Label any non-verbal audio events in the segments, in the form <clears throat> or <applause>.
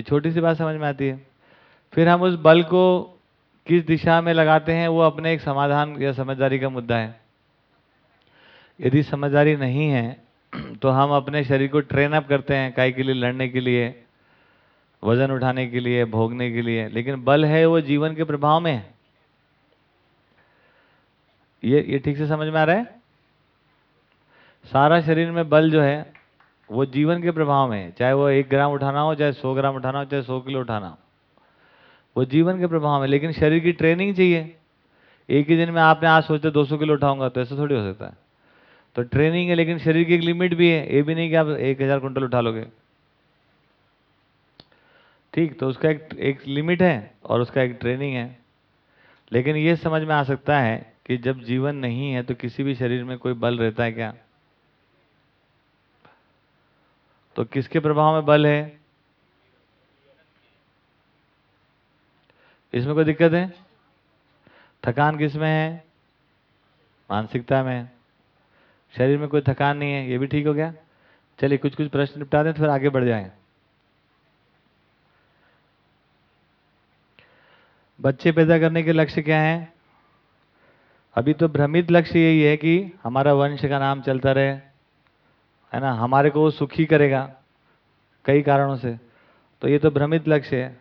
ये छोटी सी बात समझ में आती है। फिर हम उस बल को किस दिशा में लगाते हैं, वो अपने एक समाधान या समझदारी का मुद्दा है। यदि समझदारी नहीं है तो हम अपने शरीर को ट्रेन अप करते हैं काय के लिए, लड़ने के लिए, वज़न उठाने के लिए, भोगने के लिए। लेकिन बल है, वो जीवन के प्रभाव में है। ये ये ठीक से समझ में आ रहा है? सारा शरीर में बल जो है वो जीवन के प्रभाव में है चाहे वो एक ग्राम उठाना हो, चाहे सौ ग्राम उठाना हो, चाहे सौ किलो उठाना हो, वो जीवन के प्रभाव में। लेकिन शरीर की ट्रेनिंग चाहिए। एक ही दिन में आपने आज सोचा 200 किलो उठाऊँगा तो ऐसा थोड़ी हो सकता है। तो ट्रेनिंग है, लेकिन शरीर की एक लिमिट भी है। ये भी नहीं कि आप एक हज़ार कुंटल उठा लोगे। ठीक तो उसका एक एक लिमिट है और उसका एक ट्रेनिंग है। लेकिन ये समझ में आ सकता है कि जब जीवन नहीं है तो किसी भी शरीर में कोई बल रहता है क्या? तो किसके प्रभाव में बल है? इसमें कोई दिक्कत है? थकान किसमें है? मानसिकता में शरीर में कोई थकान नहीं है, ये भी ठीक हो गया। चलिए कुछ कुछ प्रश्न निपटा दें तो फिर आगे बढ़ जाएँ। बच्चे पैदा करने के लक्ष्य क्या हैं? अभी तो भ्रमित लक्ष्य यही है कि हमारा वंश का नाम चलता रहे। है ना? हमारे को वो सुखी करेगा, कई कारणों से। तो ये तो भ्रमित लक्ष्य है।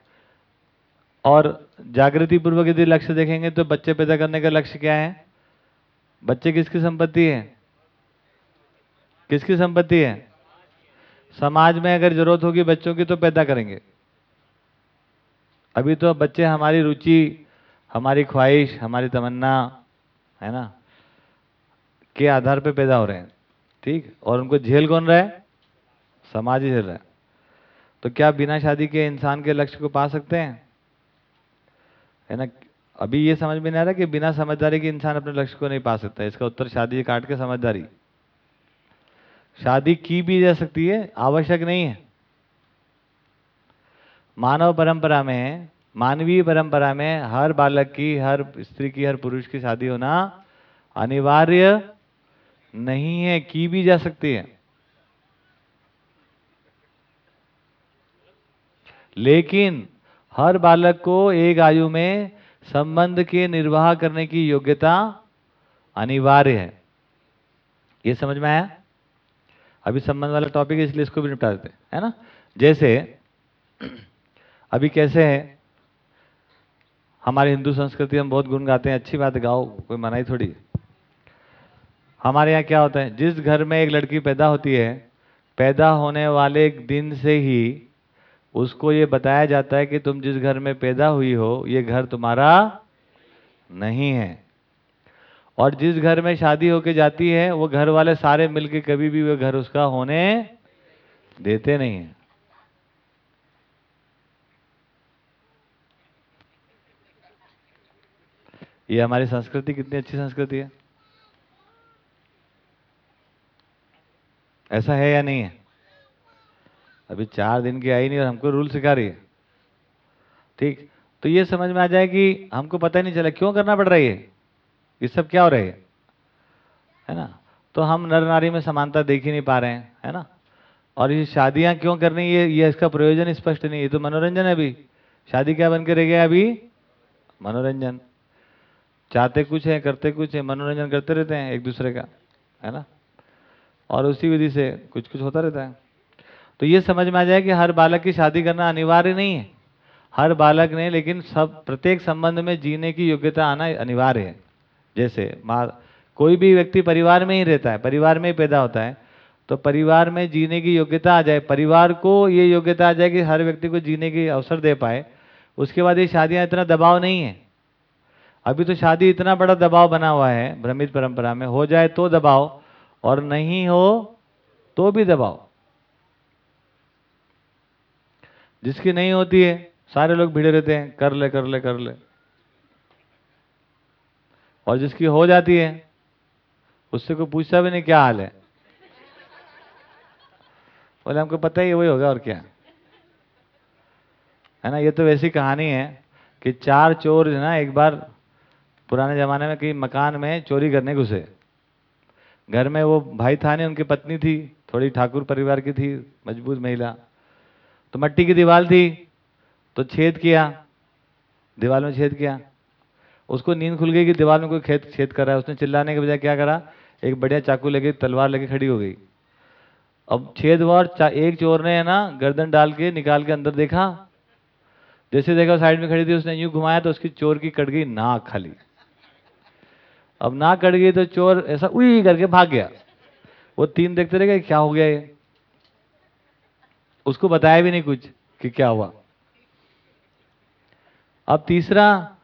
और जागृति पूर्वक यदि लक्ष्य देखेंगे तो बच्चे पैदा करने का लक्ष्य क्या है? बच्चे किसकी संपत्ति है? किसकी संपत्ति है? समाज में अगर ज़रूरत होगी बच्चों की तो पैदा करेंगे। अभी तो बच्चे हमारी रुचि, हमारी ख्वाहिश, हमारी तमन्ना, है ना, के आधार पे पैदा हो रहे हैं। ठीक? और उनको झेल कौन रहा है? समाज ही झेल रहा है। तो क्या बिना शादी के इंसान के लक्ष्य को पा सकते हैं? है ना? अभी ये समझ में नहीं आ रहा कि बिना समझदारी के इंसान अपने लक्ष्य को नहीं पा सकता इसका उत्तर शादी काट के समझदारी। शादी की भी जा सकती है, आवश्यक नहीं है। मानव परंपरा में, मानवीय परंपरा में हर बालक की, हर स्त्री की, हर पुरुष की शादी होना अनिवार्य नहीं है, की भी जा सकती है। लेकिन हर बालक को एक आयु में संबंध के निर्वाह करने की योग्यता अनिवार्य है। ये समझ में आया? अभी संबंध वाला टॉपिक है, इसलिए इसको भी निपटा देते है ना? जैसे, अभी कैसे है? हमारी हिंदू संस्कृति हम बहुत गुण गाते हैं, अच्छी बात गाओ, कोई मनाई थोड़ी हमारे यहाँ क्या होता है, जिस घर में एक लड़की पैदा होती है, पैदा होने वाले दिन से ही उसको ये बताया जाता है कि तुम जिस घर में पैदा हुई हो, ये घर तुम्हारा नहीं है। और जिस घर में शादी होके जाती है, वो घर वाले सारे मिलके कभी भी वो घर उसका होने देते नहीं है। ये हमारी संस्कृति कितनी अच्छी संस्कृति है। ऐसा है या नहीं है? अभी चार दिन की आई नहीं और हमको रूल सिखा रही है। ठीक? तो ये समझ में आ जाए कि हमको पता ही नहीं चला, क्यों करना पड़ रहा है ये? सब क्या हो रहा है है ना? तो हम नर नारी में समानता देख ही नहीं पा रहे हैं, है ना? और ये शादियाँ क्यों करनी ये ये इसका प्रयोजन स्पष्ट नहीं ये तो मनोरंजन है अभी। शादी क्या बन के रह गया अभी? मनोरंजन। चाहते कुछ है, करते कुछ है, मनोरंजन करते रहते हैं एक दूसरे का, है ना? और उसी विधि से कुछ कुछ होता रहता है। तो ये समझ में आ जाए कि हर बालक की शादी करना अनिवार्य नहीं है। हर बालक ने, लेकिन सब, प्रत्येक संबंध में जीने की योग्यता आना अनिवार्य है। जैसे माँ, कोई भी व्यक्ति परिवार में ही रहता है, परिवार में ही पैदा होता है तो परिवार में जीने की योग्यता आ जाए, परिवार को ये योग्यता आ जाए कि हर व्यक्ति को जीने की अवसर दे पाए, उसके बाद ये शादियाँ इतना दबाव नहीं है। अभी तो शादी इतना बड़ा दबाव बना हुआ है, भ्रमित परंपरा में, हो जाए तो दबाव और नहीं हो तो भी दबाओ। जिसकी नहीं होती है, सारे लोग भिड़े रहते हैं, कर ले कर ले कर ले। और जिसकी हो जाती है, उससे कोई पूछता भी नहीं क्या हाल है। बोले, हमको पता ही वही होगा और क्या? है ना, ये तो वैसी कहानी है कि चार चोर ना, एक बार पुराने ज़माने में कहीं मकान में चोरी करने घुसे। घर में वो भाई था नहीं, उनकी पत्नी थी, थोड़ी ठाकुर परिवार की थी, मज़बूत महिला। तो मट्टी की दीवार थी तो छेद किया दीवार में छेद किया। उसको नींद खुल गई कि दीवार में कोई खेत, छेद कर रहा है। उसने चिल्लाने के बजाय क्या करा, एक बढ़िया चाकू लेके, तलवार लेके खड़ी हो गई। अब छेद और एक चोर ने है ना, गर्दन डाल के, निकाल के अंदर देखा। जैसे देखा, साइड में खड़ी थी, उसने यूँ घुमाया तो उसकी चोर की कट गई नाक खाली। अब ना कट गई तो चोर ऐसा उई करके भाग गया। वो तीन देखते रह गए, क्या हो गया ये? उसको बताया भी नहीं कुछ कि क्या हुआ। अब तीसरा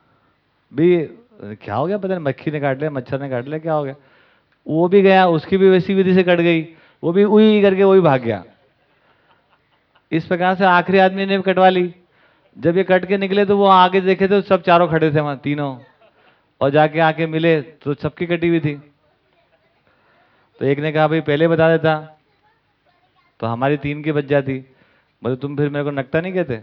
भी, क्या हो गया? पता नहीं, मक्खी ने काट लिया, मच्छर ने काट लिया, क्या हो गया? वो भी गया, उसकी भी वैसी विधि से कट गई। वो भी उई करके वो भी भाग गया। इस प्रकार से आखिरी आदमी ने भी कटवा ली। जब ये कट के निकले तो वो आगे देखे तो सब चारों खड़े थे वहाँ, तीनों। और जाके आके मिले तो सबकी कटी हुई थी। तो एक ने कहा, भाई, पहले बता देता। तो हमारी तीन की बच जाती। बोले, तुम फिर मेरे को नकटा नहीं कहते?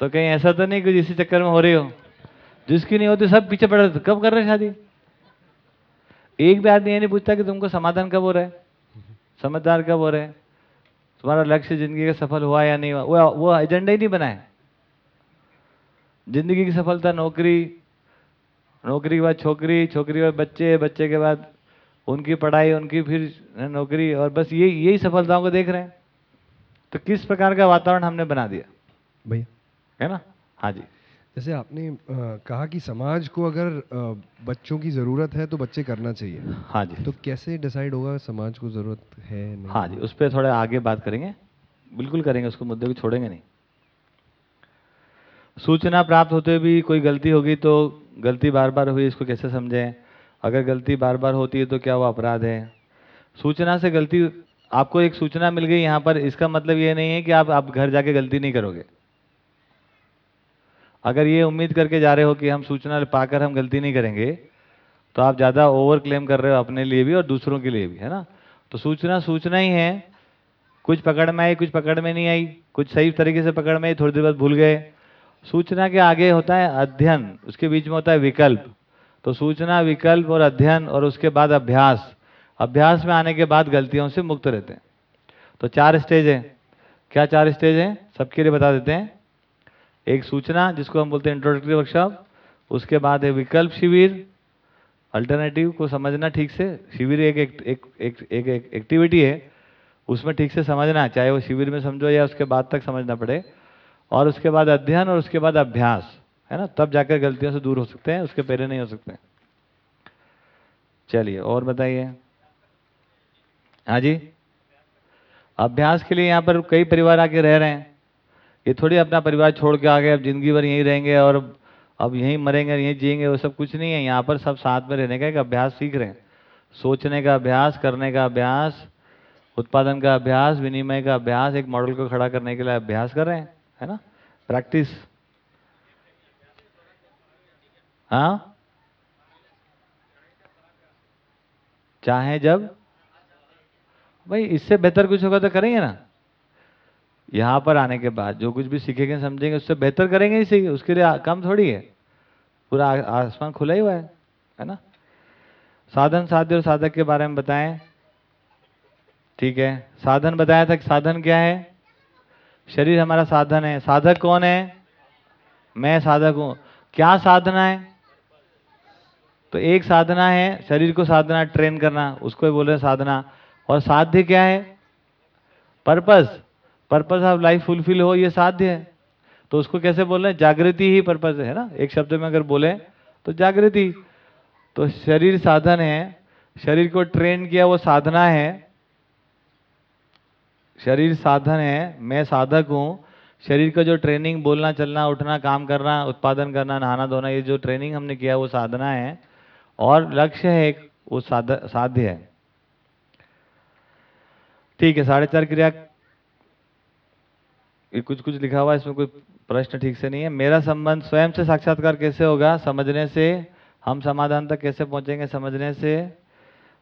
तो कहीं ऐसा तो नहीं कि इसी चक्कर में हो रही हो। जिसकी नहीं होती, सब पीछे पड़ रहे कब कर रहे शादी? एक भी आदमी ये नहीं पूछता कि तुमको समाधान कब हो रहा है? समझदार कब हो रहे हैं? तुम्हारा लक्ष्य ज़िंदगी का सफल हुआ या नहीं हुआ? वो वो एजेंडा ही नहीं बनाए। ज़िंदगी की सफलता नौकरी नौकरी के बाद छोकरी छोकरी के बाद बच्चे बच्चे के बाद उनकी पढ़ाई उनकी फिर नौकरी और बस यही यही सफलताओं को देख रहे हैं। तो किस प्रकार का वातावरण हमने बना दिया? भैया। है ना? हाँ जी। जैसे आपने अ, कहा कि समाज को अगर अ, बच्चों की ज़रूरत है तो बच्चे करना चाहिए। हाँ जी। तो कैसे डिसाइड होगा समाज को ज़रूरत है नहीं? हाँ जी उस पर थोड़ा आगे बात करेंगे। बिल्कुल करेंगे उसको मुद्दे को छोड़ेंगे नहीं। सूचना प्राप्त होते भी कोई गलती होगी तो गलती बार बार हुई, इसको कैसे समझें? अगर गलती बार बार होती है तो क्या वो अपराध है? सूचना से गलती, आपको एक सूचना मिल गई यहाँ पर, इसका मतलब ये नहीं है कि आप आप घर जाके गलती नहीं करोगे। अगर ये उम्मीद करके जा रहे हो कि हम सूचना पाकर हम गलती नहीं करेंगे तो आप ज़्यादा ओवर क्लेम कर रहे हो अपने लिए भी और दूसरों के लिए भी, है ना? तो सूचना सूचना ही है। कुछ पकड़ में आई, कुछ पकड़ में नहीं आई। कुछ सही तरीके से पकड़ में आई, थोड़ी देर बाद भूल गए। सूचना के आगे होता है अध्ययन उसके बीच में होता है विकल्प। तो सूचना विकल्प और अध्ययन और उसके बाद अभ्यास। अभ्यास में आने के बाद गलतियों से मुक्त रहते हैं। तो चार स्टेज हैं। क्या चार स्टेज हैं? सबके लिए बता देते हैं। एक सूचना जिसको हम बोलते हैं इंट्रोडक्टरी वर्कशॉप उसके बाद है विकल्प शिविर। अल्टरनेटिव को समझना ठीक से। शिविर एक एक एक एक, एक, एक एक्टिविटी है। उसमें ठीक से समझना चाहे वो शिविर में समझो या उसके बाद तक समझना पड़े। और उसके बाद अध्ययन और उसके बाद अभ्यास, है ना? तब जाकर गलतियों से दूर हो सकते हैं, उसके पहले नहीं हो सकते। चलिए, और बताइए। हाँ जी? अभ्यास के लिए यहाँ पर कई परिवार आके रह रहे हैं। ये थोड़ी अपना परिवार छोड़ के आ गए, अब ज़िंदगी भर यहीं रहेंगे और अब यहीं मरेंगे यहीं जिएँगे, वो सब कुछ नहीं है। यहाँ पर सब साथ में रहने का एक अभ्यास सीख रहे हैं। सोचने का अभ्यास, करने का अभ्यास, उत्पादन का अभ्यास, विनिमय का अभ्यास, एक मॉडल को खड़ा करने के लिए अभ्यास कर रहे हैं। है ना? प्रैक्टिस हाँ? चाहे जब? भाई, इससे बेहतर कुछ होगा तो करेंगे ना। यहाँ पर आने के बाद, जो कुछ भी सीखेंगे, समझेंगे, उससे बेहतर करेंगे ही सीखे उसके लिए कम थोड़ी है। पूरा आसमान खुला ही हुआ है है ना? साधन साध्य और साधक के बारे में बताएँ। ठीक है? साधन बताया था कि साधन क्या है? शरीर हमारा साधन है। साधक कौन है? मैं साधक हूँ। क्या साधना है? तो एक साधना है शरीर को साधना, ट्रेन करना, उसको ही बोल रहे हैं साधना। और साध्य क्या है? Purpose. Purpose of life fulfil हो, ये साध्य है। तो उसको कैसे बोल रहे हैं? जागृति ही पर्पस है ना? एक शब्द में अगर बोले तो जागृति। तो शरीर साधन है। शरीर को ट्रेन किया, वो साधना है। शरीर साधन है, मैं साधक हूँ। शरीर का जो ट्रेनिंग बोलना, चलना, उठना, काम करना, उत्पादन करना, नहाना, धोना, ये जो ट्रेनिंग हमने किया, वो साधना है। और लक्ष्य है एक, वो साध, साध्य है। ठीक है, साढ़े चार क्रिया। ये कुछ कुछ लिखा हुआ है, इसमें कोई प्रश्न ठीक से नहीं है। मेरा संबंध स्वयं से साक्षात्कार कैसे होगा? समझने से, हम समाधान तक कैसे पहुँचेंगे? समझने से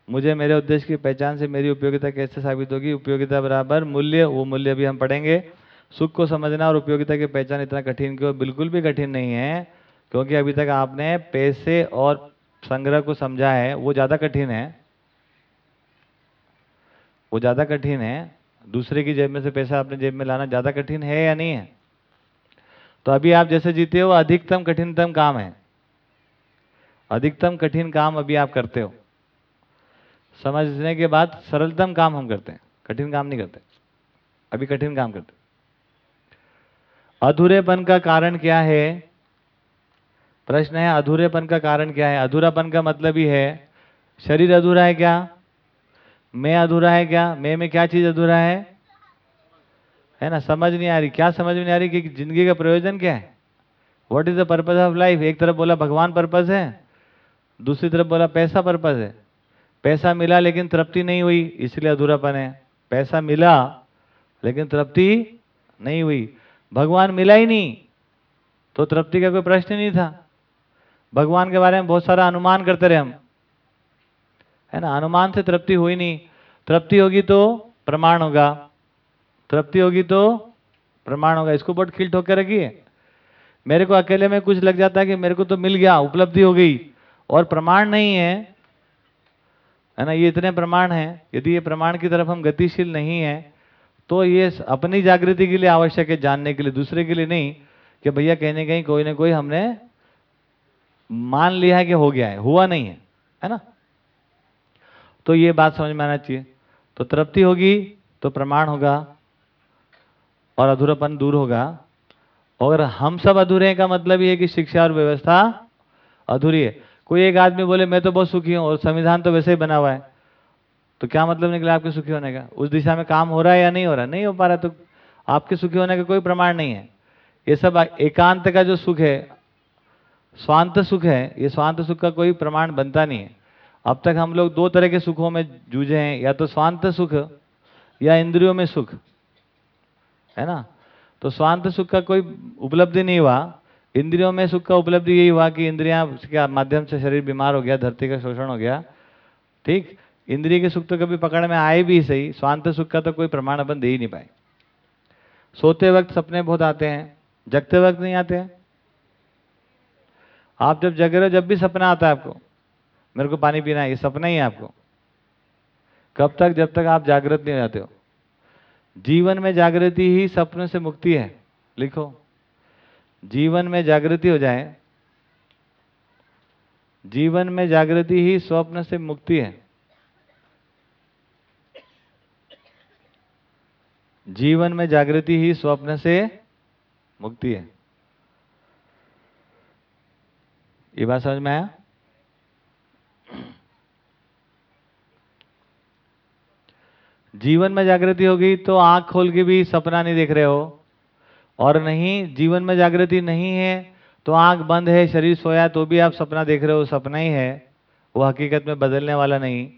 मुझे मेरे उद्देश्य की पहचान से मेरी उपयोगिता कैसे साबित होगी? उपयोगिता बराबर मूल्य, वो मूल्य भी हम पढ़ेंगे। सुख को समझना और उपयोगिता की पहचान इतना कठिन क्यों? बिल्कुल भी कठिन नहीं है, क्योंकि अभी तक आपने पैसे और संग्रह को समझा है, वो ज़्यादा कठिन है। वो ज़्यादा कठिन है। दूसरे की जेब में से पैसा अपने जेब में लाना ज़्यादा कठिन है या नहीं है? तो अभी आप जैसे जीते हो, अधिकतम कठिनतम काम है। अधिकतम कठिन काम अभी आप करते हो। समझने के बाद सरलतम काम हम करते हैं। कठिन काम नहीं करते। अभी कठिन काम करते अधूरेपन का कारण क्या है? प्रश्न है, अधूरेपन का कारण क्या है? अधूरापन का मतलब ही है, शरीर अधूरा है क्या? मैं अधूरा है क्या? मैं में क्या चीज़ अधूरा है? है ना? समझ नहीं आ रही। क्या समझ नहीं आ रही कि ज़िंदगी का प्रयोजन क्या है? What is the purpose of life एक तरफ़ बोला, भगवान पर्पज है, दूसरी तरफ़ बोला, पैसा पर्पज है। पैसा मिला लेकिन तृप्ति नहीं हुई, इसलिए अधूरापन है पैसा मिला, लेकिन तृप्ति नहीं हुई। भगवान मिला ही नहीं तो तृप्ति का कोई प्रश्न नहीं था। भगवान के बारे में बहुत सारा अनुमान करते रहे हम। है ना? अनुमान से तृप्ति हुई नहीं। तृप्ति होगी तो प्रमाण होगा। तृप्ति होगी तो प्रमाण होगा। इसको बहुत खिल ठोक के रखिए। मेरे को अकेले में कुछ लग जाता है कि मेरे को तो मिल गया, उपलब्धि हो गई। और प्रमाण नहीं है है ना, ये इतने प्रमाण हैं, यदि ये प्रमाण की तरफ़ हम गतिशील नहीं है तो ये अपनी जागृति के लिए आवश्यक है, जानने के लिए, दूसरे के लिए नहीं, कि भैया कहने कहीं कोई ना कोई हमने मान लिया है कि हो गया है, हुआ नहीं है है ना? तो ये बात समझ में आना चाहिए। तो तृप्ति होगी तो प्रमाण होगा, और अधूरापन दूर होगा। और हम सब अधूरे का मतलब ये है कि शिक्षा और व्यवस्था अधूरी है। कोई एक आदमी बोले, मैं तो बहुत सुखी हूँ और संविधान तो वैसे ही बना हुआ है। तो क्या मतलब निकला आपके सुखी होने का? उस दिशा में काम हो रहा है या नहीं हो रहा? नहीं हो पा रहा तो आपके सुखी होने का कोई प्रमाण नहीं है। ये सब एकांत का जो सुख है, स्वांत सुख है, ये स्वांत सुख का कोई प्रमाण बनता नहीं है। अब तक हम लोग दो तरह के सुखों में जूझे हैं, या तो स्वांत सुख या इंद्रियों में सुख। है ना? तो स्वांत सुख का कोई उपलब्धि नहीं हुआ। इंद्रियों में सुख का उपलब्धि, यही हुआ कि इंद्रियाँ के माध्यम से शरीर बीमार हो गया, धरती का शोषण हो गया। ठीक? इंद्रिय के सुख तो कभी पकड़ में आए भी सही, स्वांत सुख का तो कोई प्रमाण अपन दे ही नहीं पाए। सोते वक्त सपने बहुत आते हैं, जगते वक्त नहीं आते हैं। आप जब जग रहे हो, जब भी सपना आता है आपको, मेरे को पानी पीना है, ये सपना ही है आपको। कब तक, जब तक आप जागृत नहीं हो जाते हो। जीवन में जागृति ही सपने से मुक्ति है, लिखो। जीवन में जागृति हो जाए, जीवन में जागृति ही स्वप्न से मुक्ति है। जीवन में जागृति ही स्वप्न से मुक्ति है। ये बात समझ में आया? जीवन में जागृति होगी तो आँख खोल के भी सपना नहीं देख रहे हो। और नहीं, जीवन में जागृति नहीं है तो आँख बंद है, शरीर सोया तो भी आप सपना देख रहे हो सपना ही है। वो हकीकत में बदलने वाला नहीं।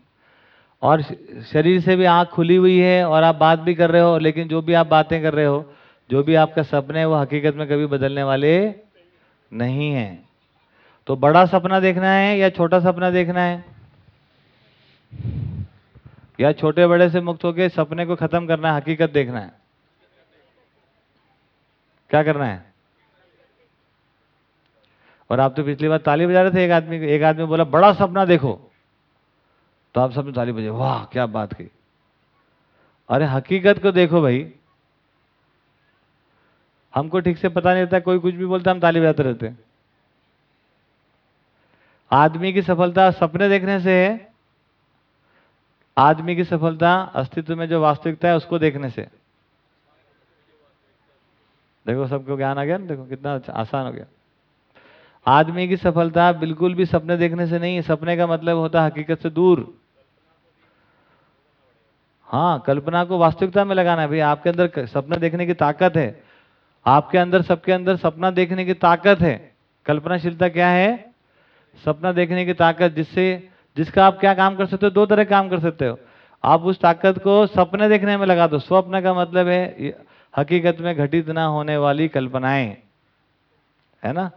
और शरीर से भी आँख खुली हुई है और आप बात भी कर रहे हो, लेकिन जो भी आप बातें कर रहे हो, जो भी आपका सपने है, वो हकीकत में कभी बदलने वाले नहीं है। तो बड़ा सपना देखना है या छोटा सपना देखना है? या छोटे बड़े से मुक्त होकर सपने को खत्म करना है, हकीकत देखना है? क्या करना है? और आप तो पिछली बार ताली बजा रहे थे एक आदमी एक आदमी बोला, बड़ा सपना देखो। तो आप सबने ताली बजे वाह, क्या बात की अरे, हकीकत को देखो भाई। हमको ठीक से पता नहीं रहता कोई कुछ भी बोलता, हम ताली बजाते रहते आदमी की सफलता सपने देखने से है, आदमी की सफलता अस्तित्व में जो वास्तविकता है, उसको देखने से। देखो सबको ज्ञान आ गया ना? देखो कितना अच्छा आसान हो गया। आदमी की सफलता बिल्कुल भी सपने देखने से नहीं है। सपने का मतलब होता है हकीकत से दूर। हाँ कल्पना को वास्तविकता में लगाना है। भाई, आपके अंदर सपना देखने की ताकत है। आपके अंदर, सबके अंदर सपना देखने की ताकत है। कल्पनाशीलता क्या है? सपना देखने की ताकत, जिससे जिसका आप क्या काम कर सकते हो? दो तरह काम कर सकते हो। आप उस ताकत को सपने देखने में लगा दो। स्वप्न का मतलब है हकीकत में घटित ना होने वाली कल्पनाएँ, है ना?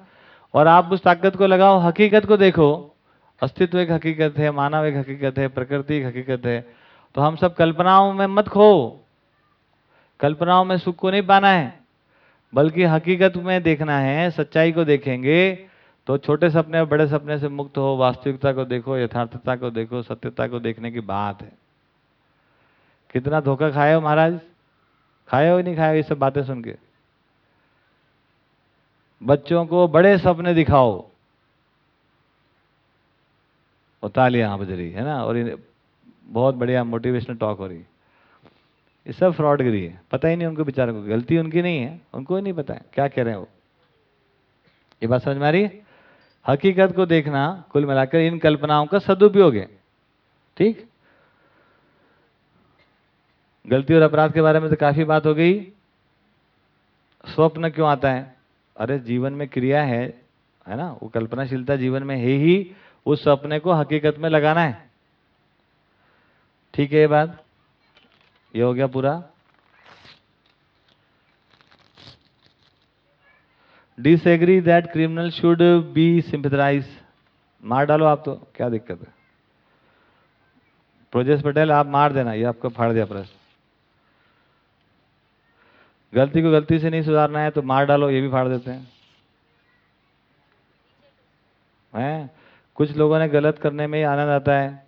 और आप उस ताकत को लगाओ, हकीकत को देखो। अस्तित्व एक हकीकत है, मानव एक हकीकत है, प्रकृति एक हकीकत है। तो हम सब कल्पनाओं में मत खो। कल्पनाओं में सुख को नहीं पाना है, बल्कि हकीकत में देखना है, सच्चाई को देखेंगे तो छोटे सपने और बड़े सपने से मुक्त हो, वास्तविकता को देखो, यथार्थता को देखो, सत्यता को देखने की बात है। कितना धोखा खाए हो महाराज? खाए हो नहीं खाए ये सब बातें सुन के। बच्चों को बड़े सपने दिखाओ। और तालियाँ रही, है ना? और बहुत बढ़िया मोटिवेशनल टॉक हो रही। है ये सब फ्रॉड फ्रॉडगिरी है। पता ही नहीं उनको बेचारों को, गलती उनकी नहीं है। उनको ही नहीं पता है, क्या कह रहे हैं वो। ये बात समझ में आ रही है? हकीकत को देखना, कुल मिलाकर इन कल्पनाओं का सदुपयोग है। ठीक? गलती और अपराध के बारे में तो काफ़ी बात हो गई। स्वप्न क्यों आता है? अरे, जीवन में क्रिया है है ना? वो कल्पनाशीलता जीवन में है ही, उस सपने को हकीकत में लगाना है। ठीक है ये बात? ये हो गया पूरा। Disagree that criminal should be sympathise मार डालो आप तो क्या दिक्कत है? प्रोजेश पटेल, आप मार देना, ये आपको फाड़ दिया प्रश्न। गलती को गलती से नहीं सुधारना है तो मार डालो, ये भी फाड़ देते हैं। हैं? कुछ लोगों ने गलत करने में ही आनंद आता है।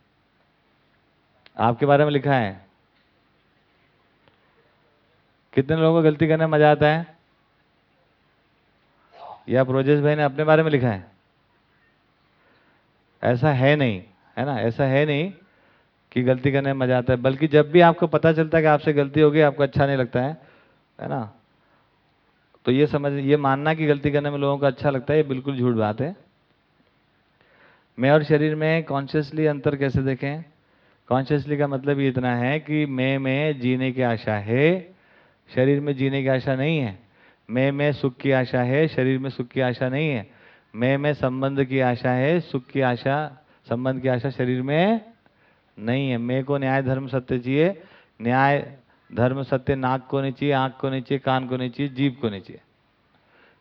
आपके बारे में लिखा है। कितने लोगों को गलती करने में मज़ा आता है? या प्रोजेश भाई ने अपने बारे में लिखा है? ऐसा है नहीं, है ना? ऐसा है नहीं कि गलती करने में मज़ा आता है, बल्कि जब भी आपको पता चलता है कि आपसे गलती होगी, आपको अच्छा नहीं लगता है है ना? तो ये समझ, ये मानना कि गलती करने में लोगों को अच्छा लगता है, ये बिल्कुल झूठ बात है। मैं और शरीर में कॉन्शियसली अंतर कैसे देखें? कॉन्शियसली का मतलब ये इतना है कि मैं, में जीने की आशा है, शरीर में जीने की आशा नहीं है। मैं, में सुख की आशा है, शरीर में सुख की आशा नहीं है। मैं, में संबंध की आशा है, सुख की आशा, संबंध की आशा शरीर में नहीं है। मैं को न्याय, धर्म, सत्य चाहिए। न्याय धर्म सत्य, नाक को चाहिए, आँख को चाहिए, कान को चाहिए, जीभ को चाहिए।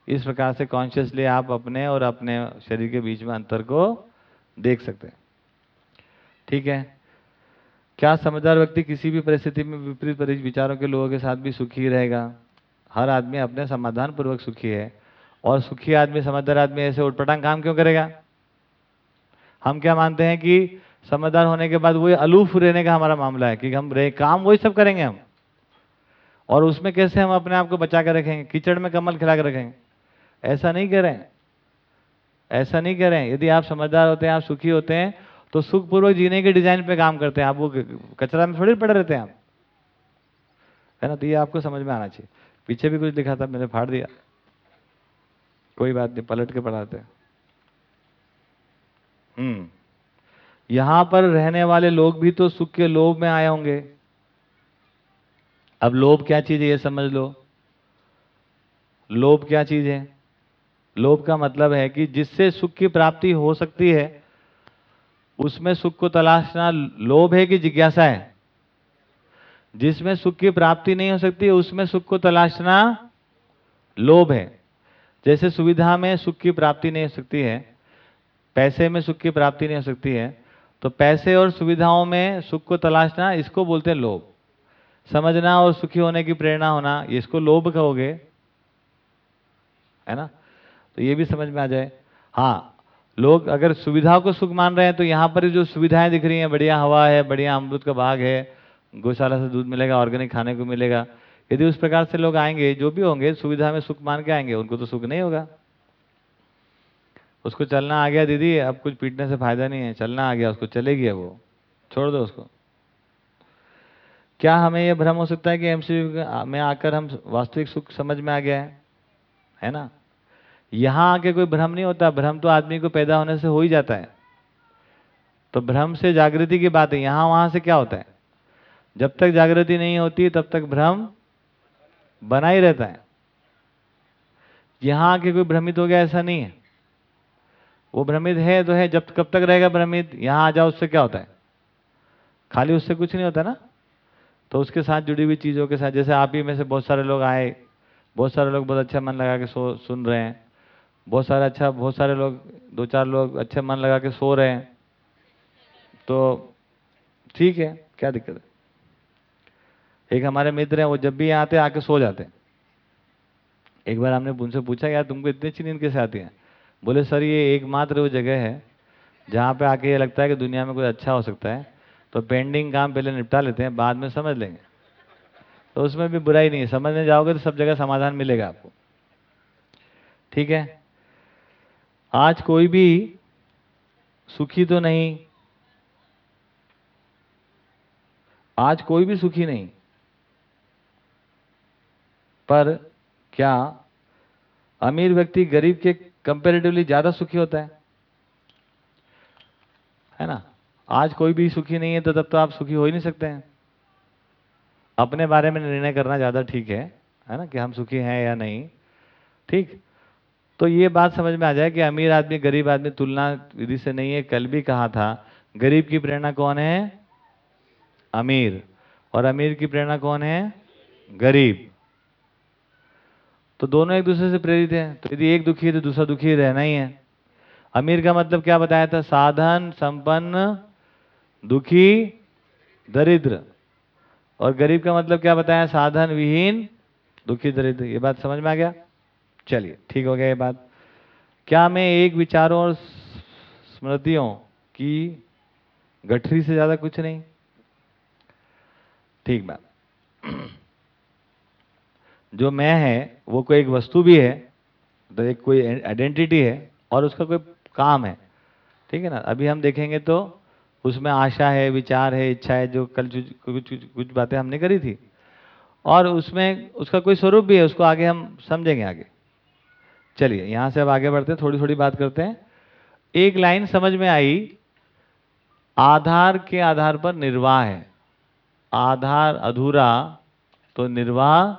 इस प्रकार से कॉन्शियसली आप अपने और अपने शरीर के बीच में अंतर को देख सकते हैं। ठीक है? क्या समझदार व्यक्ति किसी भी परिस्थिति में विपरीत विचारों के लोगों के साथ भी सुखी रहेगा? हर आदमी अपने समाधान पूर्वक सुखी है। और सुखी आदमी, समझदार आदमी ऐसे उठपटांग काम क्यों करेगा? हम क्या मानते हैं कि समझदार होने के बाद वही अलूफ रहने का हमारा मामला है कि हम रहे काम वही सब करेंगे हम। और उसमें कैसे हम अपने आप को बचा कर रखेंगे? कीचड़ में कमल खिला कर रखेंगे। ऐसा नहीं करें। ऐसा नहीं करें। यदि आप समझदार होते हैं, आप सुखी होते हैं तो सुखपूर्वक जीने के डिज़ाइन पे काम करते हैं। आप वो कचरा में थोड़ी पड़े रहते हैं आप। है ना? तो ये आपको समझ में आना चाहिए। पीछे भी कुछ लिखा था, मैंने फाड़ दिया। कोई बात नहीं, पलट के पढ़ाते हम्म। यहाँ पर रहने वाले लोग भी तो सुख के लोभ में आए होंगे। अब लोभ क्या चीज़ है, ये समझ लो। लोभ क्या चीज़ है? लोभ का मतलब है कि जिससे सुख की प्राप्ति हो सकती है, उसमें सुख को तलाशना लोभ है कि जिज्ञासा है? जिसमें सुख की प्राप्ति नहीं हो सकती, उसमें सुख को तलाशना लोभ है। जैसे सुविधा में सुख की प्राप्ति नहीं हो सकती है, पैसे में सुख की प्राप्ति नहीं हो सकती है तो पैसे और सुविधाओं में सुख को तलाशना, इसको बोलते हैं लोभ। समझना और सुखी होने की प्रेरणा होना, ये इसको लोभ कहोगे, है ना? तो ये भी समझ में आ जाए। हाँ लोग अगर सुविधा को सुख मान रहे हैं तो यहाँ पर जो सुविधाएँ दिख रही हैं, बढ़िया हवा है, बढ़िया अमृत का बाग है, गौशाला से दूध मिलेगा ऑर्गेनिक खाने को मिलेगा। यदि उस प्रकार से लोग आएँगे, जो भी होंगे, सुविधा में सुख मान के आएँगे, उनको तो सुख नहीं होगा। उसको चलना आ गया, दीदी, अब कुछ पीटने से फ़ायदा नहीं है, चलना आ गया, उसको चलेगी अब वो। छोड़ दो उसको। क्या हमें यह भ्रम हो सकता है कि एमसीबी में आकर हम वास्तविक सुख समझ में आ गया है? है ना? यहाँ आके कोई भ्रम नहीं होता। भ्रम तो आदमी को पैदा होने से हो ही जाता है। तो भ्रम से जागृति की बात है। यहाँ वहाँ से क्या होता है? जब तक जागृति नहीं होती, तब तक भ्रम बना ही रहता है। यहाँ आके कोई भ्रमित हो गया, ऐसा नहीं है। वो भ्रमित है तो है। जब, कब तक रहेगा भ्रमित? यहाँ आ जाओ, उससे क्या होता है? खाली उससे कुछ नहीं होता ना? तो उसके साथ जुड़ी हुई चीज़ों के साथ, जैसे आप ही में से बहुत सारे लोग आए, बहुत सारे लोग बहुत अच्छा मन लगा के सो, सुन रहे हैं, बहुत सारे अच्छा बहुत सारे लोग, दो चार लोग अच्छे मन लगा के सो रहे हैं तो ठीक है, क्या दिक्कत है? एक हमारे मित्र हैं, वो जब भी आते आके सो जाते हैं। एक बार हमने उनसे पूछा, यार, तुमको इतनी अच्छी नींद कैसे आती है? बोले, सर, ये एकमात्र वो जगह है, जहाँ पे आके ये लगता है कि दुनिया में कोई अच्छा हो सकता है तो पेंडिंग काम पहले निपटा लेते हैं, बाद में समझ लेंगे। तो उसमें भी बुराई नहीं है। समझने जाओगे तो सब जगह समाधान मिलेगा आपको। ठीक है? आज कोई भी सुखी तो नहीं। आज कोई भी सुखी नहीं। पर क्या अमीर व्यक्ति गरीब के कंपेरेटिवली ज़्यादा सुखी होता है? है ना? आज कोई भी सुखी नहीं है तो तब तो आप सुखी हो ही नहीं सकते हैं। अपने बारे में निर्णय करना ज़्यादा ठीक है है ना, कि हम सुखी हैं या नहीं। ठीक? तो ये बात समझ में आ जाए कि अमीर आदमी, गरीब आदमी तुलना विधि से नहीं है। कल भी कहा था, गरीब की प्रेरणा कौन है? अमीर। और अमीर की प्रेरणा कौन है? गरीब। तो दोनों एक दूसरे से प्रेरित हैं। तो यदि एक दुखी है तो दूसरा दुखी रहना ही है। अमीर का मतलब क्या बताया था? साधन संपन्न दुखी, दरिद्र। और गरीब का मतलब क्या बताया? साधन विहीन, दुखी, दरिद्र। ये बात समझ में आ गया? चलिए, ठीक हो गया ये बात। क्या मैं एक विचारों और स्मृतियों की गठरी से ज़्यादा कुछ नहीं? ठीक बात। <clears throat> जो मैं है, वो कोई एक वस्तु भी है तो एक कोई आइडेंटिटी है, और उसका कोई काम है। ठीक है ना? अभी हम देखेंगे तो उसमें आशा है, विचार है, इच्छा है, जो कल कुछ कुछ कुछ बातें हमने करी थी। और उसमें उसका कोई स्वरूप भी है, उसको आगे हम समझेंगे आगे। चलिए, यहाँ से अब आगे बढ़ते हैं थोड़ी थोड़ी बात करते हैं। एक लाइन समझ में आई, आधार के आधार पर निर्वाह है। आधार अधूरा तो निर्वाह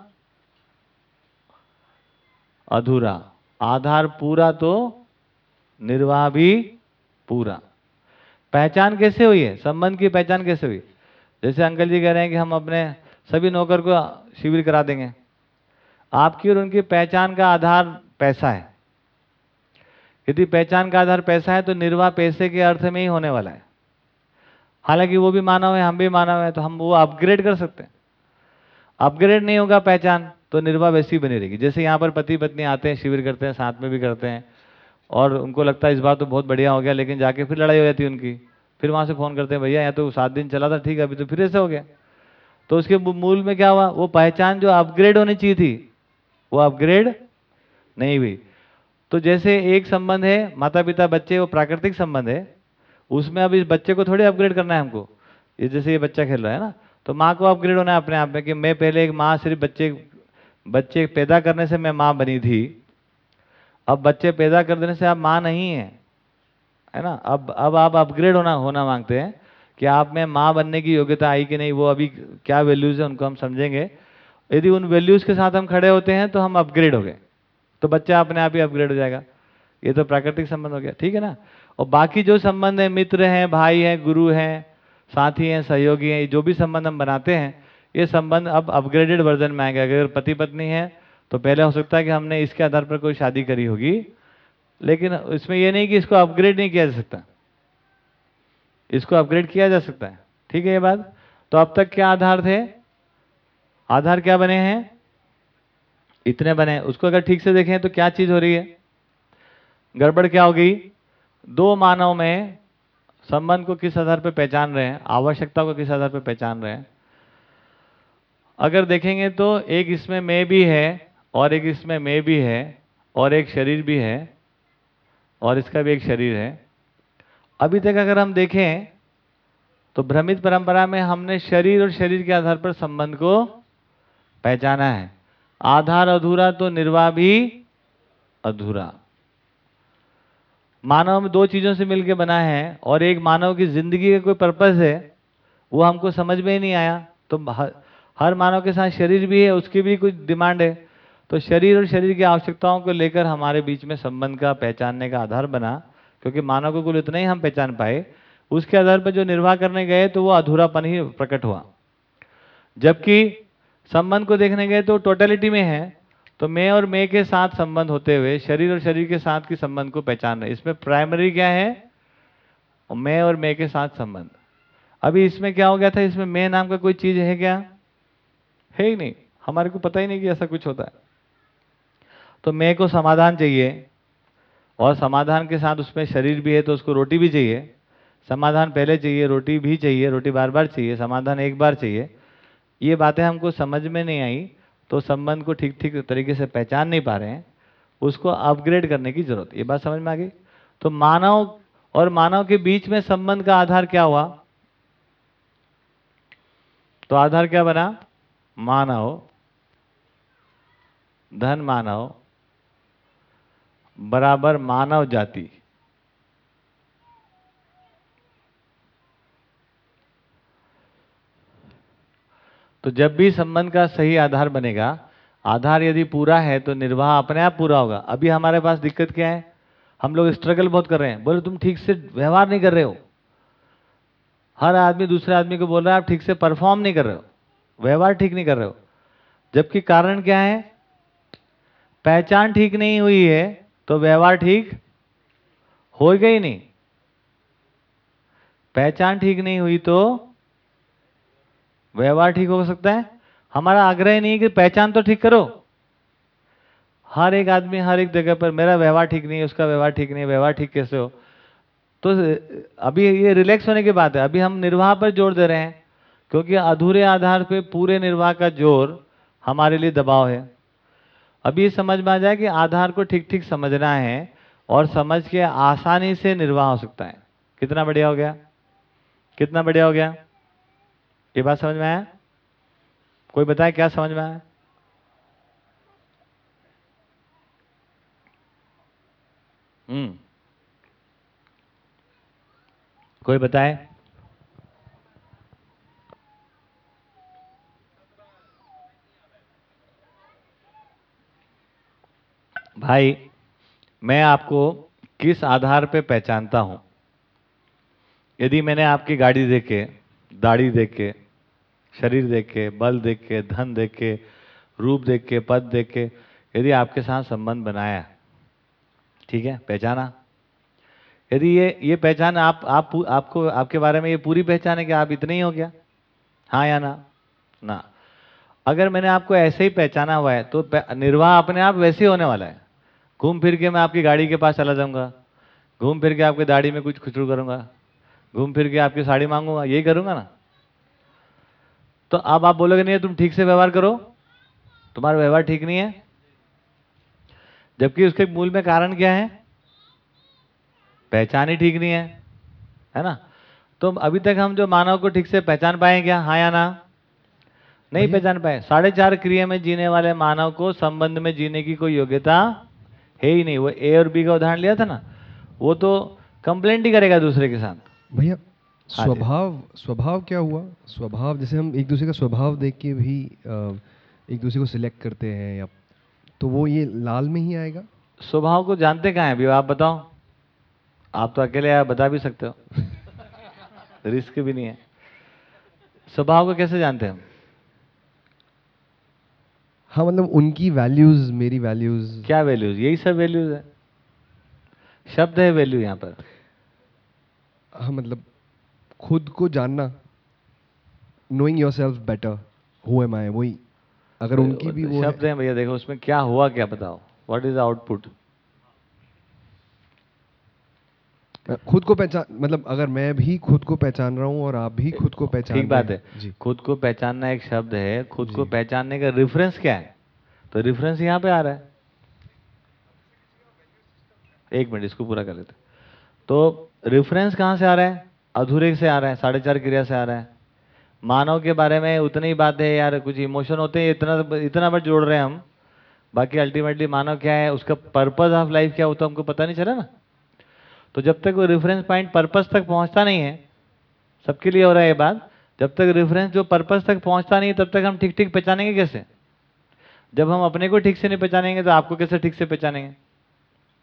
अधूरा। आधार पूरा तो निर्वाह भी पूरा। पहचान कैसे हुई है? संबंध की पहचान कैसे हुई? जैसे अंकल जी कह रहे हैं कि हम अपने सभी नौकर को शिविर करा देंगे। आपकी और उनकी पहचान का आधार पैसा है। यदि पहचान का आधार पैसा है तो निर्वाह पैसे के अर्थ में ही होने वाला है। हालाँकि वो भी मानव है, हम भी मानव है तो हम वो अपग्रेड कर सकते हैं। अपग्रेड नहीं होगा पहचान तो निर्वाह वैसी बनी रहेगी। जैसे यहाँ पर पति पत्नी आते हैं, शिविर करते हैं, साथ में भी करते हैं। और उनको लगता है इस बार तो बहुत बढ़िया हो गया, लेकिन जाके फिर लड़ाई हो जाती है उनकी। फिर वहाँ से फ़ोन करते हैं, भैया, यहाँ तो सात दिन चला था, ठीक है, अभी तो फिर ऐसे हो गया। तो उसके मूल में क्या हुआ? वो पहचान जो अपग्रेड होनी चाहिए थी, वो अपग्रेड नहीं हुई। तो जैसे एक संबंध है माता पिता बच्चे, वो प्राकृतिक संबंध है, उसमें अब इस बच्चे को थोड़ी अपग्रेड करना है हमको। ये जैसे ये बच्चा खेल रहा है ना तो माँ को अपग्रेड होना है अपने आप में कि मैं पहले एक माँ, सिर्फ़ बच्चे बच्चे पैदा करने से मैं माँ बनी थी। अब बच्चे पैदा कर देने से आप माँ नहीं है है ना? अब अब आप अपग्रेड होना होना मांगते हैं कि आप में माँ बनने की योग्यता आई कि नहीं, वो अभी क्या वैल्यूज़ है उनको हम समझेंगे। यदि उन वैल्यूज़ के साथ हम खड़े होते हैं तो हम अपग्रेड हो गए तो बच्चा अपने आप ही अपग्रेड हो जाएगा। ये तो प्राकृतिक संबंध हो गया, ठीक है ना? और बाकी जो संबंध है, मित्र हैं, भाई हैं, गुरु हैं, साथी हैं, सहयोगी हैं जो भी संबंध हम बनाते हैं, ये संबंध अब अपग्रेडेड वर्जन में आएँगे। अगर पति पत्नी है तो पहले हो सकता है कि हमने इसके आधार पर कोई शादी करी होगी, लेकिन इसमें यह नहीं कि इसको अपग्रेड नहीं किया जा सकता। इसको अपग्रेड किया जा सकता है। ठीक है ये बात? तो अब तक क्या आधार थे? आधार क्या बने हैं? इतने बने उसको अगर ठीक से देखें तो क्या चीज़ हो रही है? गड़बड़ क्या हो गई? दो मानव में संबंध को किस आधार पर पहचान रहे हैं? आवश्यकता को किस आधार पर पहचान रहे हैं? अगर देखेंगे तो एक इसमें मैं भी है और एक इसमें मैं भी है, और एक शरीर भी है, और इसका भी एक शरीर है। अभी तक अगर हम देखें तो भ्रमित परंपरा में हमने शरीर और शरीर के आधार पर संबंध को पहचाना है। आधार अधूरा तो निर्वाह भी अधूरा। मानव हम दो चीज़ों से मिलकर बना है, और एक मानव की ज़िंदगी का कोई पर्पज है, वो हमको समझ में ही नहीं आया। तो हर मानव के साथ शरीर भी है, उसकी भी कुछ डिमांड है। तो शरीर और शरीर की आवश्यकताओं को लेकर हमारे बीच में संबंध का, पहचानने का आधार बना, क्योंकि मानव को कुल इतना ही हम पहचान पाए। उसके आधार पर जो निर्वाह करने गए तो वो अधूरापन ही प्रकट हुआ। जबकि संबंध को देखने गए तो टोटलिटी में है। तो मैं और मैं के साथ संबंध होते हुए, शरीर और शरीर के साथ की संबंध को पहचान रहे। इसमें प्राइमरी क्या है? मैं और मैं के साथ संबंध। अभी इसमें क्या हो गया था? इसमें मैं नाम का कोई चीज़ है क्या? है ही नहीं। हमारे को पता ही नहीं कि ऐसा कुछ होता है। तो मैं को समाधान चाहिए और समाधान के साथ उसमें शरीर भी है तो उसको रोटी भी चाहिए। समाधान पहले चाहिए, रोटी भी चाहिए, रोटी बार बार चाहिए, समाधान एक बार चाहिए। ये बातें हमको समझ में नहीं आई तो संबंध को ठीक ठीक तरीके से पहचान नहीं पा रहे हैं। उसको अपग्रेड करने की ज़रूरत, ये बात समझ में आ गई? तो मानव और मानव के बीच में संबंध का आधार क्या हुआ? तो आधार क्या बना? मानव। धन मानव। बराबर मानव जाति। तो जब भी संबंध का सही आधार बनेगा, आधार यदि पूरा है तो निर्वाह अपने आप पूरा होगा। अभी हमारे पास दिक्कत क्या है? हम लोग स्ट्रगल बहुत कर रहे हैं। बोले, तुम ठीक से व्यवहार नहीं कर रहे हो। हर आदमी दूसरे आदमी को बोल रहा है, आप ठीक से परफॉर्म नहीं कर रहे हो। व्यवहार ठीक नहीं कर रहे हो। जबकि कारण क्या है? पहचान ठीक नहीं हुई है तो व्यवहार ठीक? हो ही नहीं। पहचान ठीक नहीं हुई तो व्यवहार ठीक हो सकता है? हमारा आग्रह नहीं है कि पहचान तो ठीक करो। हर एक आदमी हर एक जगह पर, मेरा व्यवहार ठीक नहीं है, उसका व्यवहार ठीक नहीं है, व्यवहार ठीक कैसे हो? तो अभी ये रिलैक्स होने की बात है। अभी हम निर्वाह पर ज़ोर दे रहे हैं, क्योंकि अधूरे आधार पे पूरे निर्वाह का ज़ोर हमारे लिए दबाव है। अभी ये समझ में आ जाए कि आधार को ठीक ठीक समझना है और समझ के आसानी से निर्वाह हो सकता है। कितना बढ़िया हो गया? कितना बढ़िया हो गया? ये बात समझ में आया? कोई बताए क्या समझ में आया? हम्म। कोई बताए? भाई, मैं आपको किस आधार पे पहचानता हूँ? यदि मैंने आपकी गाड़ी देखे, दाढ़ी देखे, शरीर देखे, बल देखे, धन देखे, रूप देख, पद देखे, यदि आपके साथ संबंध बनाया, ठीक है, पहचाना। यदि ये ये पहचान आप आप आपको, आपके बारे में ये पूरी पहचान है कि आप इतने ही हो गया? हाँ या ना? ना। अगर मैंने आपको ऐसे ही पहचाना हुआ है तो निर्वाह अपने आप वैसे ही होने वाला है। घूम फिर के मैं आपकी गाड़ी के पास चला जाऊँगा। घूम फिर के आपकी दाढ़ी में कुछ खुचरू करूँगा। घूम फिर के आपकी साड़ी मांगूँगा। यही करूँगा ना? तो अब आप बोलोगे नहीं तुम ठीक से व्यवहार करो। तुम्हारा व्यवहार ठीक नहीं है। जबकि उसके मूल में कारण क्या है? पहचान ही ठीक नहीं है। है ना? तो अभी तक हम जो मानव को ठीक से पहचान पाए क्या? हाँ या ना? नहीं पहचान पाए। साढ़े चार क्रिया में जीने वाले मानव को संबंध में जीने की कोई योग्यता है ही नहीं वो ए और बी का उदाहरण लिया था ना वो तो कंप्लेंट ही करेगा दूसरे के साथ। भैया स्वभाव स्वभाव क्या हुआ? स्वभाव जैसे हम एक दूसरे का स्वभाव देख के भी एक दूसरे को सिलेक्ट करते हैं या तो वो ये लाल में ही आएगा? स्वभाव को जानते कहाँ हैं? अभी आप बताओ। आप तो अकेले आप बता भी सकते हो। <laughs> रिस्क भी नहीं है। स्वभाव को कैसे जानते हैं हम? हाँ मतलब उनकी वैल्यूज़ मेरी वैल्यूज़ क्या वैल्यूज़ यही सब वैल्यूज़ है? शब्द है वैल्यू यहाँ पर। हाँ मतलब खुद को जानना knowing yourself better who am I वही। अगर उनकी भी वो शब्द है भैया देखो उसमें क्या हुआ क्या बताओ? व्हाट इज़ आउटपुट खुद को पहचान मतलब अगर मैं भी खुद को पहचान रहा हूँ और आप भी खुद को पहचान ठीक बात है। जी। खुद को पहचानना एक शब्द है खुद को पहचानने का रेफरेंस क्या है? तो रेफरेंस यहाँ पे आ रहा है। एक मिनट इसको पूरा कर लेते तो रेफरेंस कहाँ से आ रहा है? अधूरे से आ रहा है साढ़े चार क्रिया से आ रहा है। मानव के बारे में उतनी ही बात है यार कुछ इमोशन होते हैं इतना इतना बट जोड़ रहे हैं हम। बाकी अल्टीमेटली मानव क्या है उसका पर्पज ऑफ़ लाइफ क्या होता है हमको पता नहीं चला ना? तो जब तक वो रेफरेंस पॉइंट पर्पज तक पहुँचता नहीं है, सबके लिए हो रहा है ये बात, जब तक रेफरेंस जो पर्पज तक पहुँचता नहीं तब तक हम ठीक ठीक पहचानेंगे कैसे? जब हम अपने को ठीक से नहीं पहचानेंगे तो आपको कैसे ठीक से पहचानेंगे?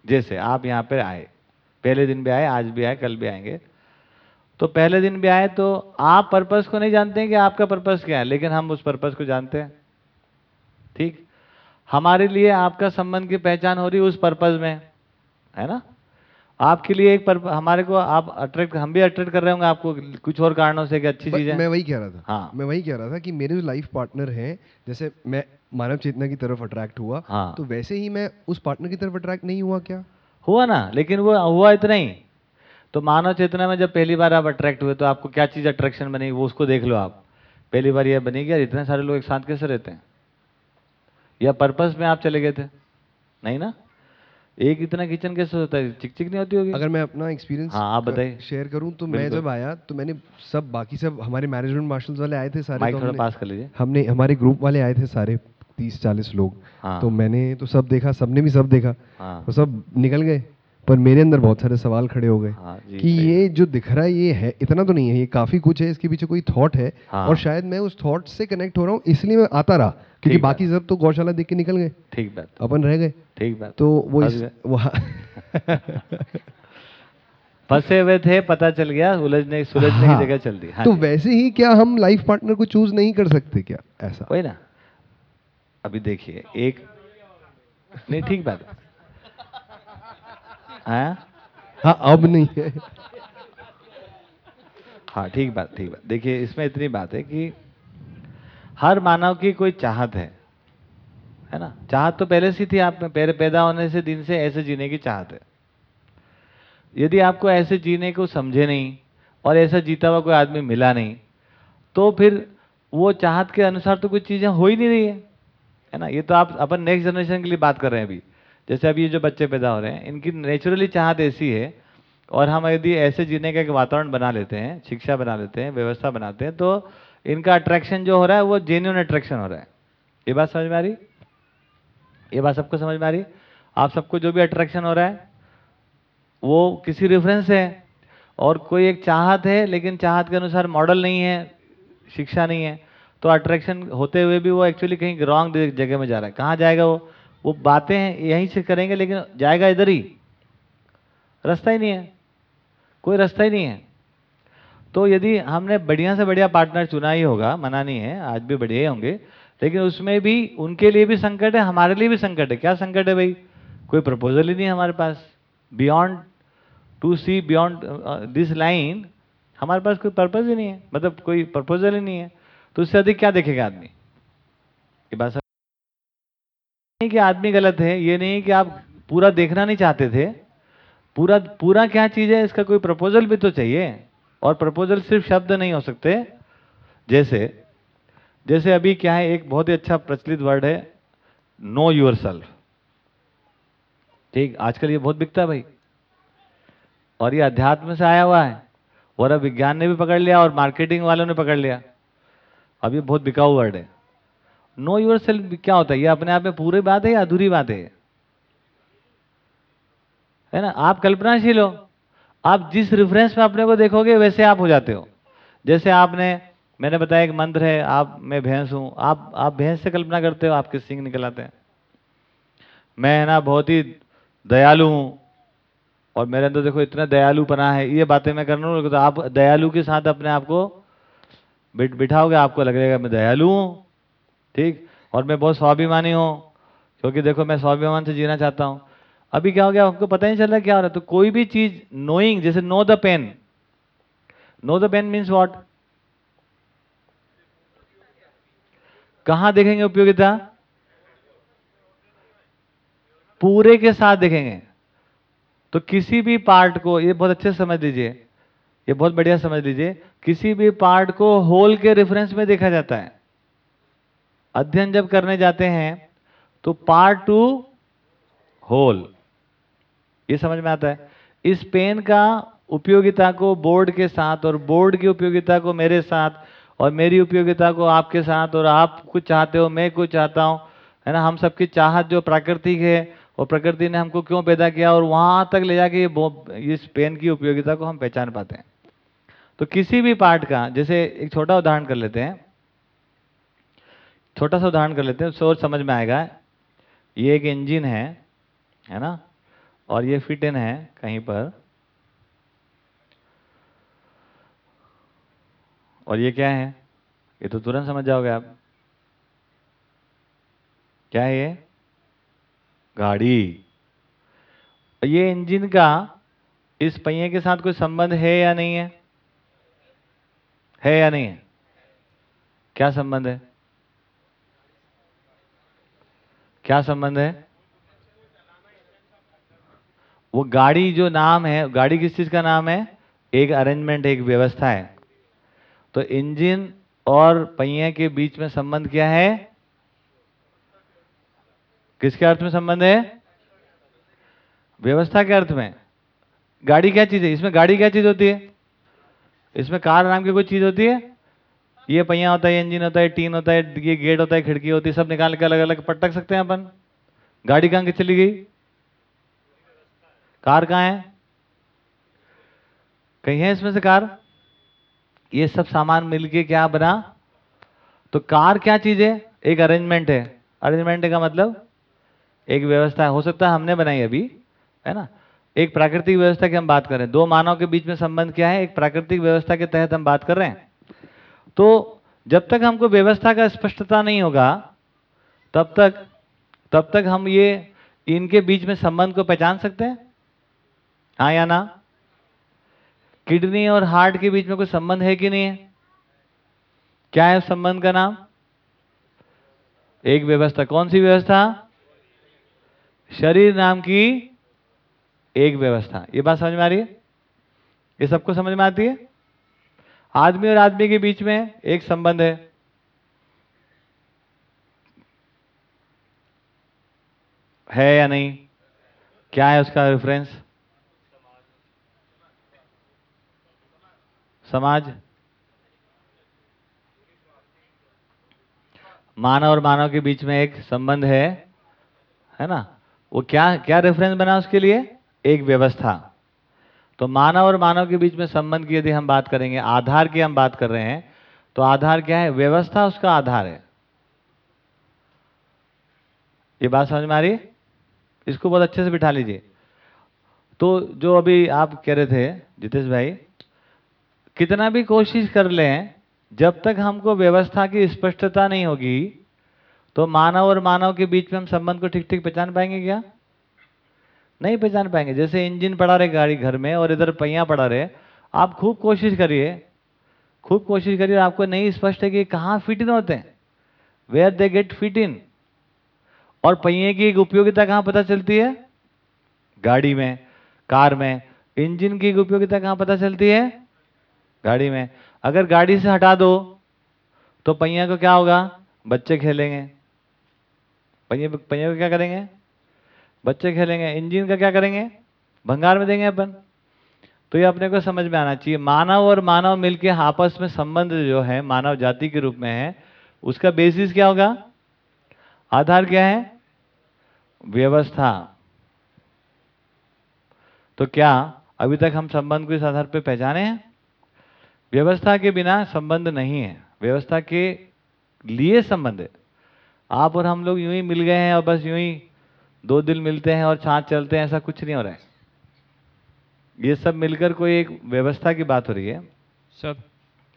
जैसे आप यहाँ पर आए, पहले दिन भी आए, आज भी आए, कल भी आएँगे। तो पहले दिन भी आए तो आप पर्पस को नहीं जानते हैं कि आपका पर्पस क्या है, लेकिन हम उस पर्पस को जानते हैं। ठीक? हमारे लिए आपका संबंध की पहचान हो रही उस पर्पज में, है ना? आपके लिए एक पर्प, हमारे को आप अट्रैक्ट हम भी अट्रैक्ट कर रहे होंगे आपको कुछ और कारणों से कि अच्छी चीज़। है मैं वही कह रहा था। हाँ। मैं वही कह रहा था कि मेरे जो लाइफ पार्टनर हैं जैसे मैं मानव चेतना की तरफ़ अट्रैक्ट हुआ हाँ। तो वैसे ही मैं उस पार्टनर की तरफ़ अट्रैक्ट नहीं हुआ क्या? हुआ ना लेकिन वो हुआ इतना ही। तो मानव चेतना में जब पहली बार आप अट्रैक्ट हुए तो आपको क्या चीज़ अट्रैक्शन बनी वो उसको देख लो आप। पहली बार ये बनी कि यार इतने सारे लोग एक साथ कैसे रहते हैं? या पर्पस में आप चले गए थे? नहीं ना? एक इतना किचन कैसे होता है? चिक चिक नहीं होती होगी? अगर मैं अपना एक्सपीरियंस हाँ, आप बताइए। शेयर करूँ तो मैं जब आया तो मैंने सब बाकी सब हमारे मैनेजमेंट मार्शल्स वाले आए थे सारे तो थोड़ा हमने- पास कर लीजिए। हमने हमारे ग्रुप वाले आए थे सारे तीस चालीस लोग। हाँ। तो मैंने तो सब देखा सबने भी सब देखा। हाँ। तो सब निकल गए। पर मेरे अंदर बहुत सारे सवाल खड़े हो गए हाँ कि ये जो दिख रहा है ये है इतना तो नहीं है ये काफ़ी कुछ है इसके पीछे कोई थॉट है। हाँ। और शायद मैं उस थॉट से कनेक्ट हो रहा हूँ इसलिए मैं आता रहा क्योंकि बाकी सब तो गौशाला देख के निकल गए। ठीक बात। अपन रह गए। ठीक बात। तो वो इस गए। <laughs> फंसे हुए थे पता चल गया उलझने सुलझने हाँ। की जगह चल दी। हाँ तो वैसे ही क्या हम लाइफ पार्टनर को चूज़ नहीं कर सकते क्या? ऐसा। वही ना। अभी देखिए एक नहीं ठीक बात। है हाँ? हाँ अब नहीं है। हाँ ठीक बात ठीक बात। देखिए इसमें इतनी बात है कि हर मानव की कोई चाहत है है ना? चाहत तो पहले से थी आप में पहले पैदा होने से दिन से ऐसे जीने की चाहत है। यदि आपको ऐसे जीने को समझे नहीं और ऐसा जीता हुआ कोई आदमी मिला नहीं तो फिर वो चाहत के अनुसार तो कुछ चीज़ें हो ही नहीं रही है है ना? ये तो आप अपन नेक्स्ट जनरेशन के लिए बात कर रहे हैं अभी। जैसे अभी ये जो बच्चे पैदा हो रहे हैं, इनकी नेचुरली चाहत ऐसी है, और हम यदि ऐसे जीने का एक वातावरण बना लेते हैं, शिक्षा बना लेते हैं, व्यवस्था बनाते हैं तो इनका अट्रैक्शन जो हो रहा है, वो जेन्यून अट्रैक्शन हो रहा है। ये बात समझ में आ रही? ये बात सबको समझ में आ रही? आप सबको जो भी अट्रैक्शन हो रहा है, वो किसी रेफरेंस है, और कोई एक चाहत है, लेकिन चाहत के अनुसार मॉडल नहीं है, शिक्षा नहीं है तो अट्रैक्शन होते हुए भी वो एक्चुअली कहीं रॉन्ग जगह में जा रहा है। कहाँ जाएगा वो? वो बातें यहीं से करेंगे, लेकिन जाएगा इधर ही। रास्ता ही नहीं है। कोई रास्ता ही नहीं है। तो यदि हमने बढ़िया से बढ़िया पार्टनर चुना ही होगा, मना नहीं है, आज भी बढ़िया ही होंगे, लेकिन उसमें भी उनके लिए भी संकट है, हमारे लिए भी संकट है। क्या संकट है भाई? कोई प्रपोजल ही नहीं है हमारे पास। Beyond to see beyond this line हमारे पास कोई पर्पज ही नहीं है। मतलब कोई प्रपोजल ही नहीं है। तो उससे अधिक क्या देखेगा आदमी? ये बात नहीं कि आदमी गलत है, ये नहीं कि आप पूरा देखना नहीं चाहते थे। पूरा पूरा क्या चीज़ है, इसका कोई प्रपोजल भी तो चाहिए। और प्रपोजल सिर्फ़ शब्द नहीं हो सकते। जैसे जैसे अभी क्या है, एक बहुत ही अच्छा प्रचलित वर्ड है नो योर सेल्फ ठीक, आजकल ये बहुत बिकता है भाई। और ये अध्यात्म से आया हुआ है, और अब विज्ञान ने भी पकड़ लिया, और मार्केटिंग वालों ने पकड़ लिया। अब ये बहुत बिकाऊ वर्ड है। नो योर सेल्फ क्या होता है? ये अपने आप में पूरी बात है या अधूरी बात है? है ना? आप कल्पनाशील हो। आप जिस रेफरेंस में अपने को देखोगे, वैसे आप हो जाते हो। जैसे आपने, मैंने बताया एक मंत्र है, आप, मैं भैंस हूँ। आप आप भैंस से कल्पना करते हो, आपके सिंह निकल आते हैं। मैं है ना, बहुत ही दयालु हूँ। और मेरे अंदर देखो, इतना दयालु दयालुपना है। ये बातें मैं करने लूँ तो आप दयालु के साथ अपने आप को बिठ, बिठाओगे, आपको लग लगेगा, मैं दयालु हूँ। ठीक? और मैं बहुत स्वाभिमानी हूँ, क्योंकि देखो मैं स्वाभिमान से जीना चाहता हूँ। अभी क्या हो गया? आपको पता नहीं चल रहा क्या हो रहा है। तो कोई भी चीज़ नोइंग जैसे know the pen know the pen means what कहाँ देखेंगे उपयोगिता? पूरे के साथ देखेंगे। तो किसी भी पार्ट को, ये बहुत अच्छे समझ लीजिए। ये बहुत बढ़िया समझ लीजिए। किसी भी पार्ट को होल के रेफरेंस में देखा जाता है। अध्ययन जब करने जाते हैं तो पार्ट टू होल ये समझ में आता है। इस पेन का उपयोगिता को बोर्ड के साथ और बोर्ड की उपयोगिता को मेरे साथ और मेरी उपयोगिता को आपके साथ और आप कुछ चाहते हो, मैं कुछ चाहता हूँ, है ना? हम सबकी चाहत जो प्राकृतिक है और प्रकृति ने हमको क्यों पैदा किया और वहाँ तक ले जाके ये इस पेन की उपयोगिता को हम पहचान पाते हैं। तो किसी भी पार्ट का, जैसे एक छोटा उदाहरण कर लेते हैं। छोटा सा उदाहरण कर लेते हैं, सोच समझ में आएगा। ये एक इंजन है है ना? और ये फिट इन है कहीं पर। और ये क्या है? ये तो तुरंत समझ जाओगे आप। क्या है ये? गाड़ी। ये इंजन का इस पहिए के साथ कोई संबंध है या नहीं है? है या नहीं है? क्या संबंध है? क्या संबंध है? वो गाड़ी जो नाम है, गाड़ी किस चीज़ का नाम है? एक अरेंजमेंट एक व्यवस्था है। तो इंजन और पहिए के बीच में संबंध क्या है? किसके अर्थ में संबंध है? व्यवस्था के अर्थ में। गाड़ी क्या चीज़ है? इसमें गाड़ी क्या चीज़ होती है? इसमें कार नाम की कोई चीज़ होती है? ये पहिया होता है, इंजन होता है, टीन होता है, ये गेट होता है, खिड़की होती है, सब निकाल के अलग अलग पटक सकते हैं अपन। गाड़ी कहाँ की चली गई? कार कहाँ है? कहीं है इसमें से कार? ये सब सामान मिलके क्या बना? तो कार क्या चीज़ है? एक अरेंजमेंट है। अरेंजमेंट का मतलब एक व्यवस्था हो सकता है, हमने बनाई अभी, है ना? एक प्राकृतिक व्यवस्था की हम बात करें दो मानव के बीच में संबंध क्या है? एक प्राकृतिक व्यवस्था के तहत हम बात कर रहे हैं। तो जब तक हमको व्यवस्था का स्पष्टता नहीं होगा, तब तक तब तक हम ये, इनके बीच में संबंध को पहचान सकते हैं? हाँ या ना? किडनी और हार्ट के बीच में कोई संबंध है कि नहीं है? क्या है उस संबंध का नाम? एक व्यवस्था, कौन सी व्यवस्था? शरीर नाम की एक व्यवस्था। ये बात समझ में आ रही है? ये सबको समझ में आती है? आदमी और आदमी के बीच में एक संबंध है। है या नहीं? क्या है उसका रेफरेंस समाज। मानव और मानव के बीच में एक संबंध है है ना? वो क्या क्या रेफरेंस बना उसके लिए? एक व्यवस्था। तो मानव और मानव के बीच में संबंध की यदि हम बात करेंगे, आधार की हम बात कर रहे हैं तो आधार क्या है? व्यवस्था उसका आधार है। ये बात समझ में आ रही है? इसको बहुत अच्छे से बिठा लीजिए। तो जो अभी आप कह रहे थे, जितेश भाई, कितना भी कोशिश कर लें, जब तक हमको व्यवस्था की स्पष्टता नहीं होगी तो मानव और मानव के बीच में हम संबंध को ठीक ठीक पहचान पाएँगे क्या? नहीं पहचान पाएँगे। जैसे इंजन पड़ा रहे गाड़ी घर में और इधर पहिया पड़ा रहे, आप खूब कोशिश करिए, खूब कोशिश करिए आपको नहीं स्पष्ट है कि कहाँ फिट इन होते हैं। Where they get fit in और पहिए की उपयोगिता कहाँ पता चलती है? गाड़ी में, कार में। इंजन की उपयोगिता कहाँ पता चलती है? गाड़ी में। अगर गाड़ी से हटा दो तो पहिया को क्या होगा? बच्चे खेलेंगे। पहिए पहिए को क्या करेंगे? बच्चे खेलेंगे, इंजन का क्या करेंगे? भंगार में देंगे अपन। तो ये अपने को समझ में आना चाहिए। मानव और मानव मिलके आपस में संबंध जो है, मानव जाति के रूप में है, उसका बेसिस क्या होगा? आधार क्या है? व्यवस्था। तो क्या अभी तक हम संबंध को इस आधार पर पहचाने हैं? व्यवस्था के बिना संबंध नहीं है। व्यवस्था के लिए संबंध है। आप और हम लोग यूँ ही मिल गए हैं और बस यूँ ही दो दिल मिलते हैं और साथ चलते हैं ऐसा कुछ नहीं हो रहा है। ये सब मिलकर कोई एक व्यवस्था की बात हो रही है? सर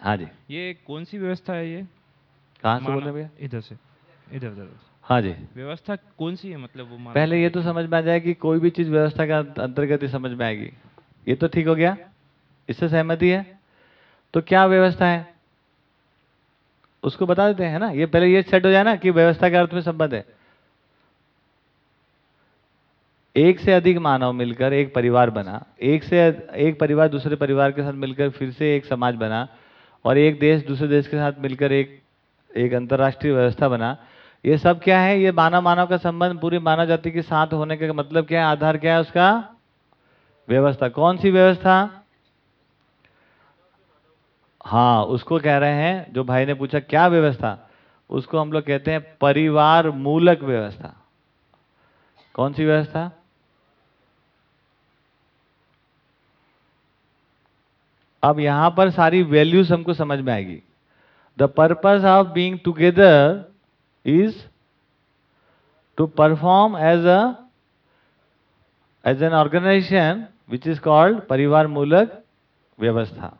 हाँ जी। ये कौन सी व्यवस्था है ये? कहाँ से बोल भैया? इधर से इधर इधर हाँ जी। व्यवस्था कौन सी है मतलब वो पहले ये तो समझ में आ जाए कि कोई भी चीज़ व्यवस्था का अंतर्गत ही समझ में आएगी। ये तो ठीक हो गया। इससे सहमति है। तो क्या व्यवस्था है? उसको बता देते हैं ना? ये पहले ये सेट हो जाए ना कि व्यवस्था के अर्थ में संबंध है। एक से अधिक मानव मिलकर एक परिवार बना, एक से एक परिवार दूसरे परिवार के साथ मिलकर फिर से एक समाज बना, और एक देश दूसरे देश के साथ मिलकर एक एक अंतर्राष्ट्रीय व्यवस्था बना, ये सब क्या है? ये मानव मानव का संबंध, पूरी मानव जाति के साथ होने का मतलब क्या है? आधार क्या है उसका? व्यवस्था। कौन सी व्यवस्था? हाँ उसको कह रहे हैं, जो भाई ने पूछा, क्या व्यवस्था? उसको हम लोग कहते हैं परिवार मूलक व्यवस्था। कौन सी व्यवस्था? अब यहाँ पर सारी वैल्यूज़ हमको समझ में आएगी। The purpose of being together is to perform as a, as an organization which is called परिवार मूलक व्यवस्था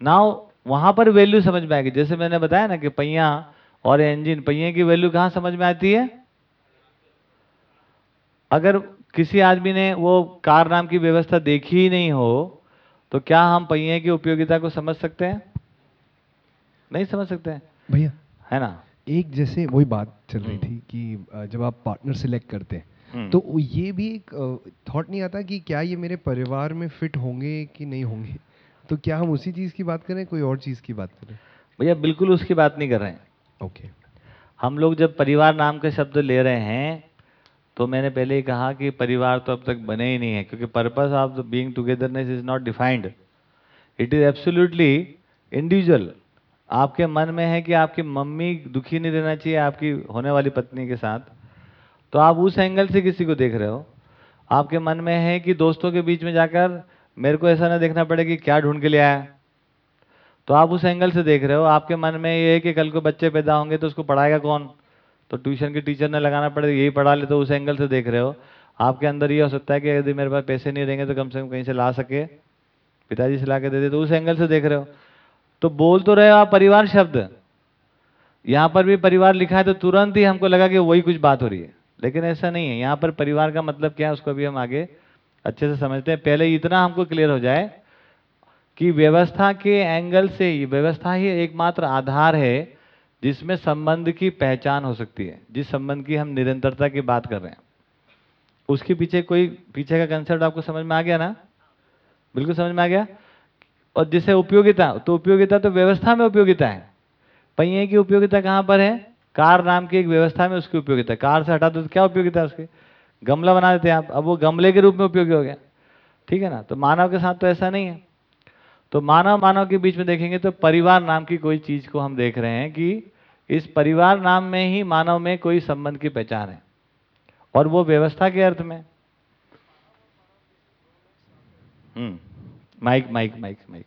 नाउ वहाँ पर वैल्यू समझ में आएगी। जैसे मैंने बताया ना कि पहिया और इंजन पहिए की वैल्यू कहाँ समझ में आती है? अगर किसी आदमी ने वो कार नाम की व्यवस्था देखी ही नहीं हो तो क्या हम पहिए की उपयोगिता को समझ सकते हैं? नहीं समझ सकते हैं। भैया है ना? एक जैसे वही बात चल रही हम्म। थी कि जब आप पार्टनर सिलेक्ट करते हैं हम्म। तो ये भी एक थॉट नहीं आता कि क्या ये मेरे परिवार में फिट होंगे कि नहीं होंगे? <laughs> तो क्या हम उसी चीज़ की बात करें कोई और चीज़ की बात करें? भैया बिल्कुल उसकी बात नहीं कर रहे हैं। ओके हम लोग जब परिवार नाम के शब्द ले रहे हैं तो मैंने पहले ही कहा कि परिवार तो अब तक बने ही नहीं है, क्योंकि purpose of the being togetherness is not defined it is absolutely individual आपके मन में है कि आपकी मम्मी दुखी नहीं रहना चाहिए आपकी होने वाली पत्नी के साथ तो आप उस एंगल से किसी को देख रहे हो। आपके मन में है कि दोस्तों के बीच में जाकर मेरे को ऐसा ना देखना पड़े कि क्या ढूंढ के ले आया। तो आप उस एंगल से देख रहे हो। आपके मन में ये है कि कल को बच्चे पैदा होंगे तो उसको पढ़ाएगा कौन? तो ट्यूशन के टीचर ने लगाना पड़ेगा यही पढ़ा ले तो उस एंगल से देख रहे हो। आपके अंदर ये हो सकता है कि यदि मेरे पास पैसे नहीं रहेंगे तो कम से कम कहीं से ला सके, पिताजी से ला के दे दे तो उस एंगल से देख रहे हो। तो बोल तो रहे हो आप परिवार शब्द। यहाँ पर भी परिवार लिखा है तो तुरंत ही हमको लगा कि वही कुछ बात हो रही है। लेकिन ऐसा नहीं है, यहाँ पर परिवार का मतलब क्या है उसको भी हम आगे अच्छे से समझते हैं। पहले इतना हमको क्लियर हो जाए कि व्यवस्था के एंगल से ही, व्यवस्था ही एकमात्र आधार है जिसमें संबंध की पहचान हो सकती है, जिस संबंध की हम निरंतरता की बात कर रहे हैं। उसके पीछे कोई, पीछे का कंसेप्ट आपको समझ में आ गया ना? बिल्कुल समझ में आ गया? और जिसे उपयोगिता तो उपयोगिता तो व्यवस्था में उपयोगिता है। पहिए की उपयोगिता कहाँ पर है? कार नाम की एक व्यवस्था में उसकी उपयोगिता। कार से हटा दो तो क्या उपयोगिता है उसकी? गमला बना देते हैं आप। अब वो गमले के रूप में उपयोगी हो गया। ठीक है ना? तो मानव के साथ तो ऐसा नहीं है। तो मानव मानव के बीच में देखेंगे तो परिवार नाम की कोई चीज़ को हम देख रहे हैं कि इस परिवार नाम में ही मानव में कोई संबंध की पहचान है। और वो व्यवस्था के अर्थ में। हम्म mic mic mic mic.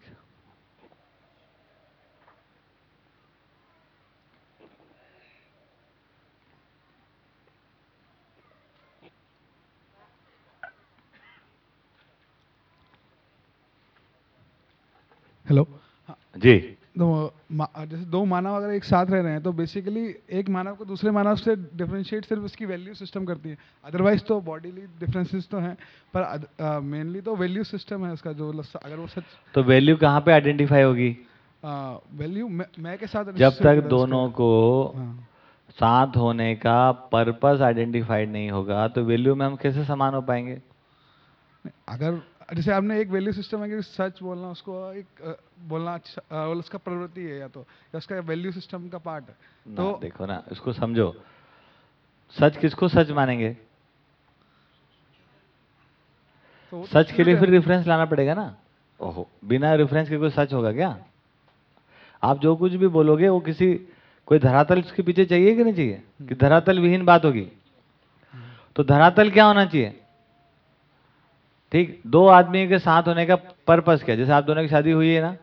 Hello जी। तो मा- जैसे दो मानव अगर एक साथ रह रहे हैं तो बेसिकली एक मानव को दूसरे मानव से डिफरेंशिएट सिर्फ़ उसकी वैल्यू सिस्टम करती है। अदरवाइज़ तो बॉडीली डिफरेंसेस तो हैं पर मेनली तो वैल्यू सिस्टम है उसका जो अगर वो सच तो वैल्यू कहाँ पे आइडेंटिफाई होगी? वैल्यू मैं, मैं के साथ जब तक दोनों को हाँ। साथ होने का पर्पस आइडेंटिफाइड नहीं होगा तो वैल्यू में हम कैसे समान हो पाएँगे? अगर जैसे आपने एक वैल्यू सिस्टम है कि सच बोलना उसको एक अ, बोलना अच्छा वो उसका प्रवृत्ति है या तो या उसका वैल्यू सिस्टम का पार्ट है। तो तो देखो ना इसको समझो। सच किसको सच मानेंगे? तो वो तो सच के लिए फिर रेफरेंस लाना पड़ेगा ना? ओहो बिना रेफरेंस के कोई सच होगा क्या? आप जो कुछ भी बोलोगे वो किसी कोई धरातल उसके पीछे चाहिए कि नहीं चाहिए? कि धरातल विहीन बात होगी। तो धरातल क्या होना चाहिए? ठीक दो आदमी के साथ होने का पर्पस क्या? जैसे आप दोनों की शादी हुई है ना?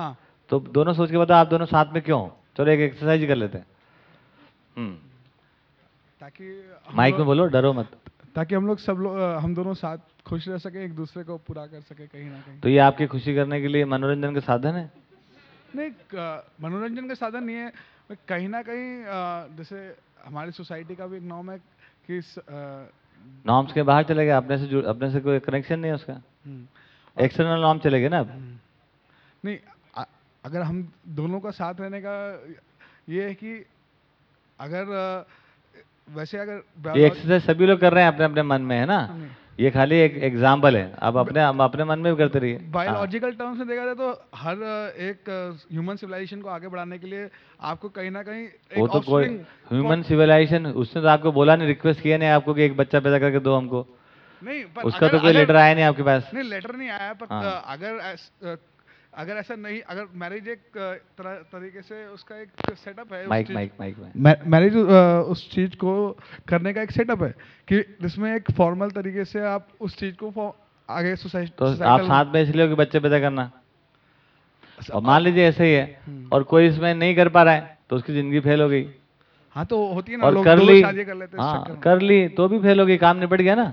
हाँ। तो दोनों सोच के बताओ आप दोनों साथ में क्यों? चलो एक एक्सरसाइज कर लेते हैं। हम्म। ताकि हम माइक में बोलो डरो मत। ताकि हम लोग सब लोग हम दोनों साथ खुश रह सके एक दूसरे को पूरा कर सके कहीं ना कहीं। तो ये आपकी खुशी करने के लिए मनोरंजन का साधन है? नहीं मनोरंजन का साधन नहीं है कहीं ना कहीं जैसे हमारी सोसाइटी का भी एक नॉम है कि नॉर्म्स के बाहर चले गए अपने से जुड़ अपने से कोई कनेक्शन नहीं है उसका हम्म, एक्सटर्नल नॉर्म चले गए ना अब हम्म। नहीं अगर हम दोनों का साथ रहने का ये है कि अगर वैसे अगर ये एक्सरसाइज सभी लोग कर रहे हैं अपने अपने मन में है ना नहीं। ये खाली एक एग्ज़ाम्पल है। अब अपने हम अपने मन में भी करते रहिए। हाँ, बायोलॉजिकल टर्म्स में देखा जाए तो हर एक ह्यूमन सिविलाइजेशन को आगे बढ़ाने के लिए आपको कहीं ना कहीं वो तो कोई ह्यूमन सिविलाइजेशन उसने तो आपको बोला नहीं रिक्वेस्ट किया नहीं आपको कि एक बच्चा पैदा करके दो हमको। नहीं पर उसका अगर- तो कोई लेटर आया नहीं आपके पास। नहीं लेटर नहीं आया पर हाँ। अगर अगर ऐसा नहीं अगर मैरिज एक तरह तरीके से उसका एक सेटअप है माइक माइक माइक मैरिज उस चीज़ को करने का एक सेटअप है कि जिसमें एक फॉर्मल तरीके से आप उस चीज़ को आगे सोसाइटी तो आप साथ में इसलिए कि बच्चे पैदा करना? और मान लीजिए ऐसे ही है हम्म। और कोई इसमें नहीं कर पा रहा है तो उसकी ज़िंदगी फेल हो गई। हाँ तो होती है ना और लोग कर ली कर लेते हाँ कर ली तो भी फेल हो गई काम निपट गया ना।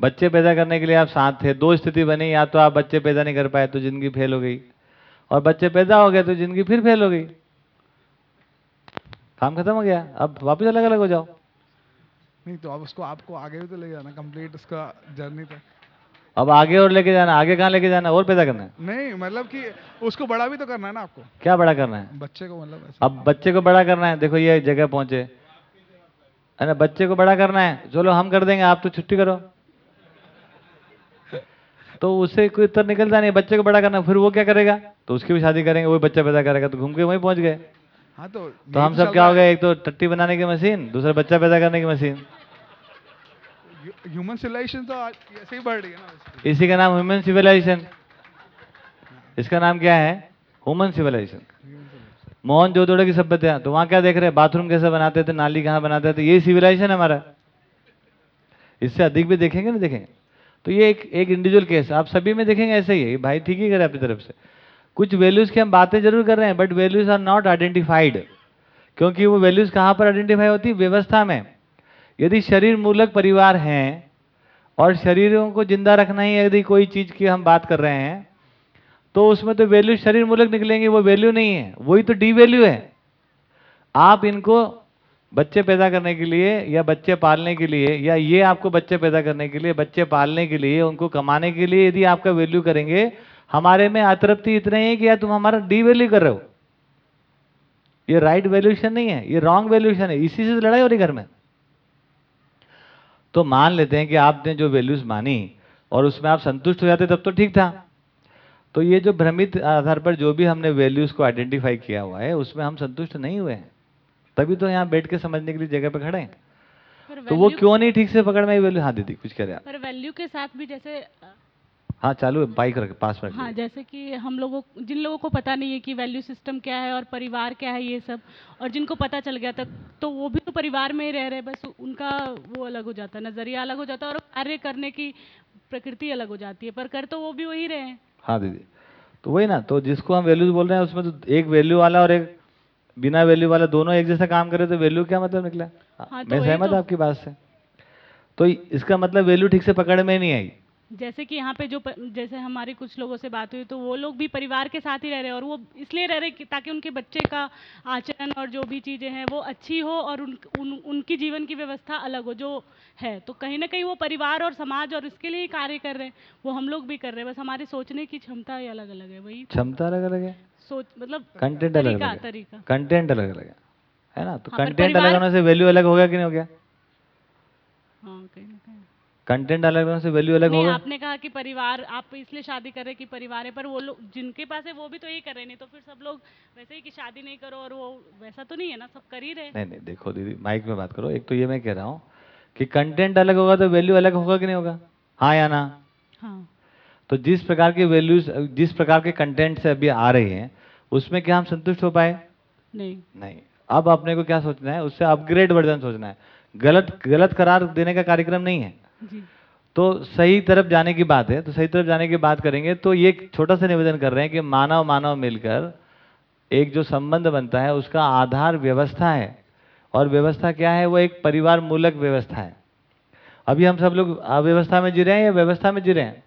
बच्चे पैदा करने के लिए आप साथ थे दो स्थिति बनी या तो आप बच्चे पैदा नहीं कर पाए तो ज़िंदगी फेल हो गई। और बच्चे पैदा हो गए तो ज़िंदगी फिर फेल हो गई। काम खत्म हो गया अब वापस अलग अलग हो जाओ। नहीं तो अब उसको आपको आगे भी तो ले जाना कंप्लीट उसका जर्नी तक। अब आगे और लेके जाना आगे कहाँ लेके जाना और पैदा करना है? नहीं मतलब कि उसको बड़ा भी तो करना है ना आपको। क्या बड़ा करना है? बच्चे को मतलब अब बच्चे को बड़ा करना है देखो ये जगह पहुँचे। है ना बच्चे को बड़ा करना है चलो हम कर देंगे आप तो छुट्टी करो। तो उससे कोई उत्तर निकलता नहीं बच्चे को बड़ा करना फिर वो क्या करेगा? तो उसकी भी शादी करेंगे वही बच्चा पैदा करेगा तो घूम के वहीं पहुँच गए। हाँ तो तो हम सब क्या हो गए एक तो टट्टी बनाने की मशीन दूसरा बच्चा पैदा करने की मशीन। ह्यूमन सिविलाइजेशन तो ऐसे ही बढ़ रही है ना इसी का नाम ह्यूमन सिविलाइजेशन। इसका नाम क्या है? Human civilisation. मोहन जोदड़ो की सभ्यता तो वहाँ क्या देख रहे हैं? बाथरूम कैसे बनाते थे नाली कहाँ बनाते थे? यही सिविलाइजेशन है हमारा। इससे अधिक भी देखेंगे ना देखेंगे? तो ये एक एक इंडिविजुअल केस आप सभी में देखेंगे ऐसे ही है। भाई ठीक ही करे अपनी तरफ़ से। कुछ वैल्यूज़ की हम बातें ज़रूर कर रहे हैं but values are not identified क्योंकि वो वैल्यूज़ कहाँ पर आइडेंटिफाई होती? है व्यवस्था में। यदि शरीर मूलक परिवार हैं, और शरीरों को ज़िंदा रखना ही यदि कोई चीज़ की हम बात कर रहे हैं तो उसमें तो वैल्यू शरीर मूलक निकलेंगे, वो वैल्यू नहीं है। वही तो डी वैल्यू है। आप इनको बच्चे पैदा करने के लिए या बच्चे पालने के लिए या ये आपको बच्चे पैदा करने के लिए, बच्चे पालने के लिए, उनको कमाने के लिए यदि आपका वैल्यू करेंगे, हमारे में अतृप्ति इतना ही कि यार तुम हमारा डी वैल्यू कर रहे हो। ये राइट वैल्यूशन नहीं है, ये रॉन्ग वैल्यूशन है, इसी से लड़ाई हो रही घर में। तो मान लेते हैं कि आपने जो वैल्यूज़ मानी और उसमें आप संतुष्ट हो जाते, तब तो ठीक था। तो ये जो भ्रमित आधार पर जो भी हमने वैल्यूज़ को आइडेंटिफाई किया हुआ है, उसमें हम संतुष्ट नहीं हुए हैं। तभी तो यहाँ बैठ के समझने के लिए जगह पे खड़े हैं। तो वो क्यों नहीं ठीक से पकड़? में वैल्यू हाँ दीदी कुछ कह रहे हैं पर वैल्यू के साथ भी जैसे हाँ चालू है बाइक रख पास में हाँ जैसे कि हम लोगों जिन लोगों को पता नहीं है कि वैल्यू सिस्टम क्या है और परिवार क्या है ये सब और जिनको पता चल गया था तो वो भी तो परिवार में ही रह रहे बस उनका वो अलग हो जाता है नज़रिया अलग हो जाता है और कार्य करने की प्रकृति अलग हो जाती है पर कर तो वो भी वही रहे हैं। हाँ दीदी तो वही ना तो जिसको हम वैल्यूज़ बोल रहे हैं उसमें तो एक वैल्यू वाला और एक बिना वैल्यू वाला दोनों एक जैसा काम करे तो वैल्यू क्या मतलब निकला? हाँ, तो मैं सहमत तो। आपकी बात से। तो इसका मतलब वैल्यू ठीक से पकड़ में नहीं आई। जैसे कि यहाँ पे जो प, जैसे हमारे कुछ लोगों से बात हुई तो वो लोग भी परिवार के साथ ही रह रहे हैं और वो इसलिए रह रहे कि ताकि उनके बच्चे का आचरण और जो भी चीज़ें हैं वो अच्छी हो और उन, उन उनकी जीवन की व्यवस्था अलग हो जो है। तो कहीं ना कहीं वो परिवार और समाज और इसके लिए ही कार्य कर रहे हैं वो हम लोग भी कर रहे हैं। बस हमारे सोचने की क्षमता अलग अलग है वही। क्षमता अलग अलग है? सोच मतलब कंटेंट अलग अलग कंटेंट अलग अलग है। है ना? तो हाँ, कंटेंट अलग होने से वैल्यू अलग होगा कि नहीं हो गया? हाँ कहीं ना कहीं। कंटेंट अलग होने से वैल्यू अलग होगा? आपने कहा कि परिवार आप इसलिए शादी कर रहे कि परिवार है पर वो लोग जिनके पास है वो भी तो यही कर रहे नहीं तो फिर सब लोग वैसे ही कि शादी नहीं करो और वो वैसा तो नहीं है ना? सब कर ही रहे नहीं नहीं देखो दीदी माइक में बात करो। एक तो ये मैं कह रहा हूँ कि कंटेंट अलग होगा तो वैल्यू अलग होगा कि नहीं होगा? हाँ या ना? हाँ। तो जिस प्रकार की वैल्यूज़ जिस प्रकार के कंटेंट से अभी आ रही हैं उसमें क्या हम संतुष्ट हो पाए? नहीं। नहीं। अब अपने को क्या सोचना है? उससे अपग्रेड वर्जन सोचना है। गलत गलत करार देने का कार्यक्रम नहीं है। जी। तो सही तरफ़ जाने की बात है। तो सही तरफ़ जाने की बात करेंगे तो ये छोटा सा निवेदन कर रहे हैं कि मानव मानव मिलकर एक जो संबंध बनता है उसका आधार व्यवस्था है। और व्यवस्था क्या है? वो एक परिवार मूलक व्यवस्था है। अभी हम सब लोग अव्यवस्था में जी रहे हैं या व्यवस्था में जी रहे हैं?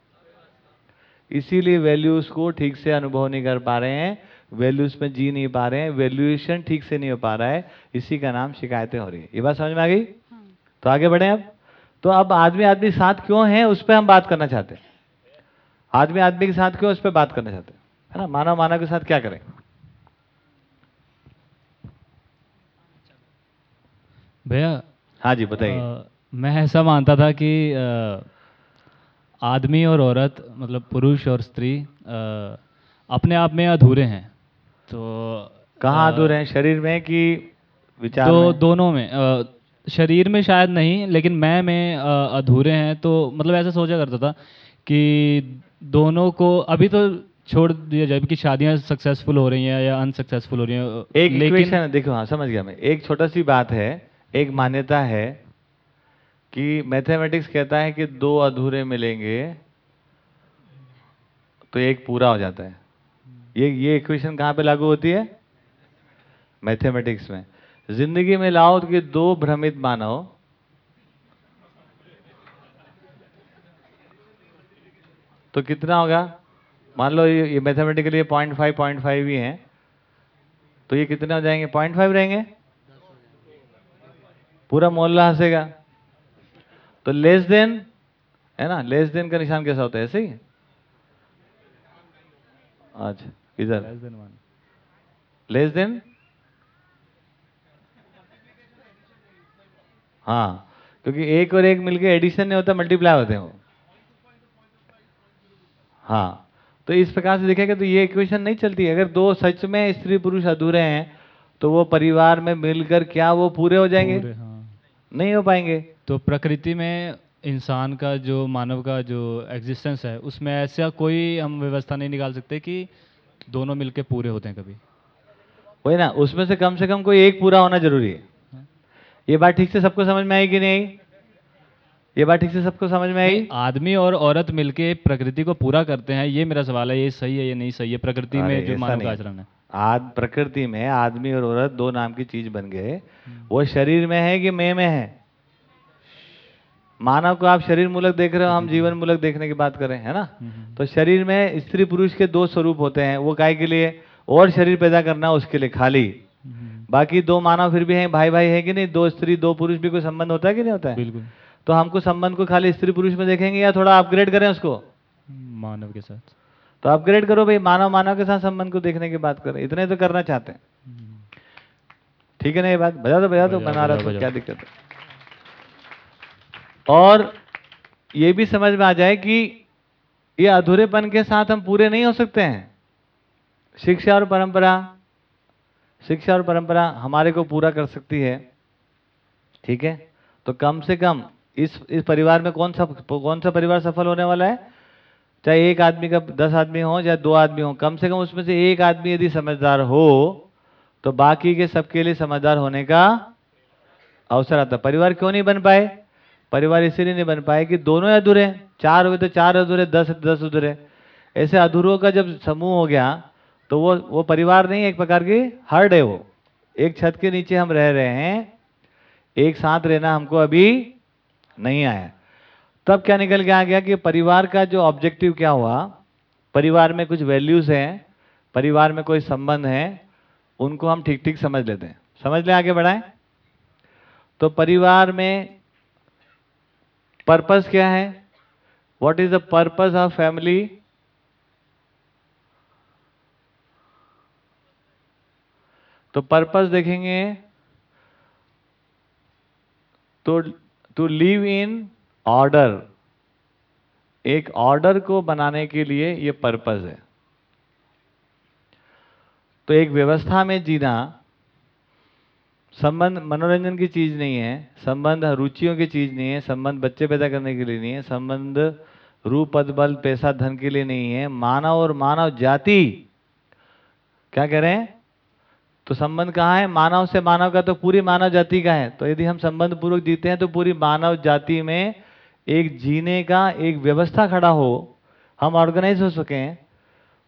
इसीलिए वैल्यूज़ को ठीक से अनुभव नहीं कर पा रहे हैं। वैल्यूज़ में जी नहीं पा रहे हैं वैल्यूएशन ठीक से नहीं हो पा रहा है इसी का नाम शिकायतें हो रही है। ये बात समझ में आ गई? हाँ। तो आगे बढ़े अब। तो अब आदमी आदमी साथ क्यों है उस पर हम बात करना चाहते हैं। आदमी आदमी के साथ क्यों उस पर बात करना चाहते हैं? है ना? मानव मानव के साथ क्या करें? भैया हाँ जी बताइए। मैं ऐसा मानता था कि आदमी और औरत मतलब पुरुष और स्त्री अपने आप में अधूरे हैं। तो कहाँ अ, दूर हैं? शरीर में कि विचार दो में? दोनों में अ, शरीर में शायद नहीं लेकिन मैं में अ, अधूरे हैं तो मतलब ऐसा सोचा करता था कि दोनों को अभी तो छोड़ दिया जाए कि शादियाँ सक्सेसफुल हो रही हैं या अनसक्सेसफुल हो रही हैं एक लेकिन देखो हाँ समझ गया मैं। एक छोटा सी बात है एक मान्यता है कि मैथमेटिक्स कहता है कि दो अधूरे मिलेंगे तो एक पूरा हो जाता है। ये ये इक्वेशन कहाँ पे लागू होती है? मैथमेटिक्स में। ज़िंदगी में लाओ कि दो भ्रमित मानव तो कितना होगा? मान लो ये, ये mathematically point five point five ही है। तो ये कितने हो जाएँगे? पॉइंट फाइव रहेंगे? पूरा मोहल्ला हंसेगा। तो लेस देन है ना? लेस देन का निशान कैसा होता है? ऐसे ही? अच्छा। इधर। लेस देन हाँ क्योंकि एक और एक मिलके एडिशन नहीं होता मल्टीप्लाई होते हैं वो। हाँ तो इस प्रकार से देखेंगे तो ये इक्वेशन नहीं चलती अगर दो सच में स्त्री पुरुष अधूरे हैं तो वो परिवार में मिलकर क्या वो पूरे हो जाएँगे? पूरे, हाँ। नहीं हो पाएँगे। तो प्रकृति में इंसान का जो मानव का जो एग्जिस्टेंस है उसमें ऐसा कोई हम व्यवस्था नहीं निकाल सकते कि दोनों मिलके पूरे होते हैं कभी। वही ना उसमें से कम से कम कोई एक पूरा होना ज़रूरी है। ये बात ठीक से सबको समझ में आई कि नहीं? ये बात ठीक से सबको समझ में आई? आदमी और औरत मिलके प्रकृति को पूरा करते हैं ये मेरा सवाल है ये सही है ये नहीं सही है? प्रकृति में जो मानव का आचरण है। आज प्रकृति में आदमी और औरत दो नाम की चीज़ बन गए। वो शरीर में है कि मैं में है? मानव को आप शरीर मूलक देख रहे हो हम जीवन मूलक देखने की बात करें है ना? तो शरीर में स्त्री पुरुष के दो स्वरूप होते हैं वो काय के लिए? और शरीर पैदा करना उसके लिए खाली। बाकी दो मानव फिर भी हैं भाई भाई है कि नहीं? दो स्त्री दो पुरुष भी कोई संबंध होता है कि नहीं होता है? बिल्कुल। तो हमको संबंध को खाली स्त्री पुरुष में देखेंगे या थोड़ा अपग्रेड करें उसको? मानव के साथ। तो अपग्रेड करो भाई मानव मानव के साथ संबंध को देखने की बात करें इतने तो करना चाहते हैं। ठीक है ना ये बात? बजा दो बजा दो बना रहा क्या दिक्कत है? और ये भी समझ में आ जाए कि ये अधूरेपन के साथ हम पूरे नहीं हो सकते हैं। शिक्षा और परंपरा, शिक्षा और परंपरा हमारे को पूरा कर सकती है। ठीक है? तो कम से कम इस इस परिवार में कौन सा कौन सा परिवार सफल होने वाला है? चाहे एक आदमी का दस आदमी हो या दो आदमी हो, कम से कम उसमें से एक आदमी यदि समझदार हो तो बाकी के सबके लिए समझदार होने का अवसर आता। परिवार क्यों नहीं बन पाए? परिवार इसीलिए नहीं बन पाए कि दोनों ही। अधूरे। चार हुए तो चार अधूरे, दस दस अधूरे। ऐसे अधूरों का जब समूह हो गया तो वो वो परिवार नहीं एक प्रकार की, हर्ड है वो। एक छत के नीचे हम रह रहे हैं, एक साथ रहना हमको अभी नहीं आया। तब क्या निकल के आ गया कि परिवार का जो ऑब्जेक्टिव क्या हुआ? परिवार में कुछ वैल्यूज़ हैं, परिवार में कोई संबंध है, उनको हम ठीक ठीक समझ लेते हैं। समझ ले आगे बढ़ाएँ? तो परिवार में पर्पस क्या है? What is the purpose of family तो पर्पस देखेंगे। तो टू लिव इन ऑर्डर एक ऑर्डर को बनाने के लिए ये पर्पस है। तो एक व्यवस्था में जीना संबंध मनोरंजन की चीज़ नहीं है, संबंध रुचियों की चीज़ नहीं है, संबंध बच्चे पैदा करने के लिए नहीं है, संबंध रूप, पद, बल, पैसा, धन के लिए नहीं है। मानव और मानव जाति, क्या कह रहे हैं? तो संबंध कहाँ है? मानव से मानव का तो पूरी मानव जाति का है। तो यदि हम संबंध पूर्वक जीते हैं तो पूरी मानव जाति में एक जीने का एक व्यवस्था खड़ा हो, हम ऑर्गेनाइज हो सकें,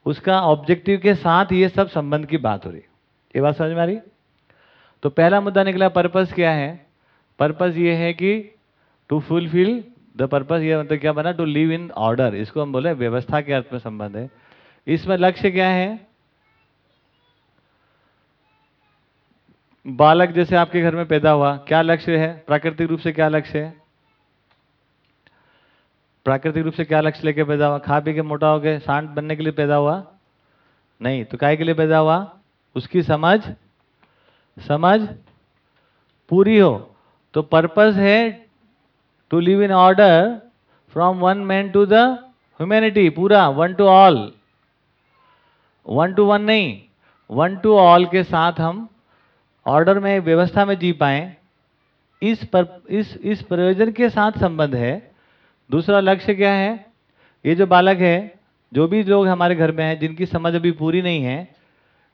उसका ऑब्जेक्टिव के साथ ये सब संबंध की बात हो रही ये बात समझ में आ रही तो पहला मुद्दा निकला पर्पस क्या है? पर्पस ये है कि टू फुलफिल द पर्पस ये मतलब क्या बना? टू लिव इन ऑर्डर इसको हम बोले व्यवस्था के अर्थ में संबंध है। इसमें लक्ष्य क्या है? बालक जैसे आपके घर में पैदा हुआ, क्या लक्ष्य है? प्राकृतिक रूप से क्या लक्ष्य है? प्राकृतिक रूप से क्या लक्ष्य लेके पैदा हुआ? खा पी के मोटा हो गए सांड बनने के लिए पैदा हुआ? नहीं तो काय के लिए पैदा हुआ? उसकी समझ समझ? पूरी हो। तो पर्पस है to live in order from one man to the humanity पूरा one to all one to one नहीं वन टू ऑल के साथ हम ऑर्डर में, व्यवस्था में जी पाए। इस पर, इस इस प्रयोजन के साथ संबंध है। दूसरा लक्ष्य क्या है? ये जो बालक है, जो भी लोग हमारे घर में हैं, जिनकी समझ अभी पूरी नहीं है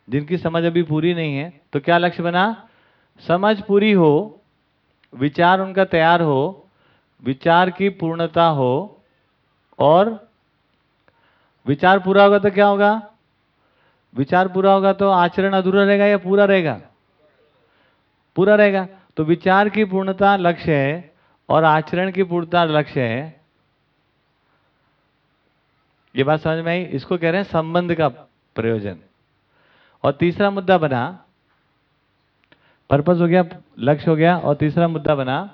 जिनकी समझ अभी पूरी नहीं है तो क्या लक्ष्य बना? समझ पूरी हो, विचार उनका तैयार हो, विचार की पूर्णता हो, और विचार पूरा होगा तो क्या होगा? विचार पूरा होगा तो आचरण अधूरा रहेगा या पूरा रहेगा? पूरा रहेगा। तो विचार की पूर्णता लक्ष्य है, और आचरण की पूर्णता लक्ष्य है। ये बात समझ में आई? इसको कह रहे हैं संबंध का प्रयोजन। और तीसरा मुद्दा बना पर्पस हो गया, लक्ष्य हो गया, और तीसरा मुद्दा बना,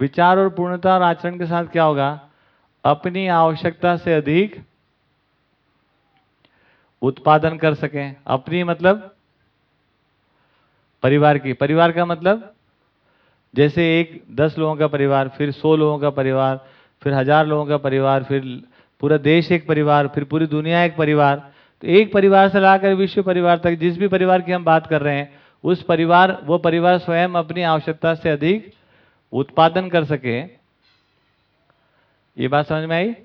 विचार और पूर्णता और आचरण के साथ क्या होगा? अपनी आवश्यकता से अधिक उत्पादन कर सकें। अपनी मतलब परिवार की। परिवार का मतलब जैसे एक दस लोगों का परिवार, फिर सौ लोगों का परिवार, फिर हज़ार लोगों का परिवार, फिर पूरा देश एक परिवार, फिर पूरी दुनिया एक परिवार तो एक परिवार से लाकर विश्व परिवार तक, जिस भी परिवार की हम बात कर रहे हैं, उस परिवार, वो परिवार स्वयं अपनी आवश्यकता से अधिक उत्पादन कर सके। ये बात समझ में आई?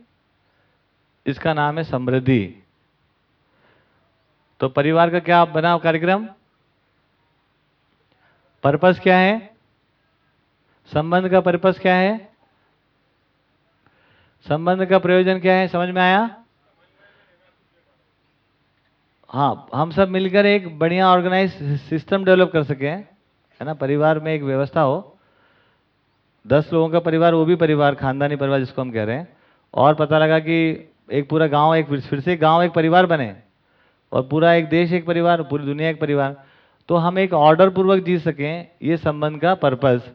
इसका नाम है समृद्धि। तो परिवार का क्या बना कार्यक्रम? पर्पस क्या है? संबंध का पर्पस क्या है? संबंध का प्रयोजन क्या है? समझ में आया? हाँ हम सब मिलकर एक बढ़िया ऑर्गेनाइज सिस्टम डेवलप कर सके है ना? परिवार में एक व्यवस्था हो। दस लोगों का परिवार, वो भी परिवार, खानदानी परिवार जिसको हम कह रहे हैं। और पता लगा कि एक पूरा गाँव, एक फिर से गाँव, एक परिवार बने और पूरा एक देश, एक परिवार, पूरी दुनिया एक परिवार। तो हम एक ऑर्डर पूर्वक जी सकें ये संबंध का पर्पस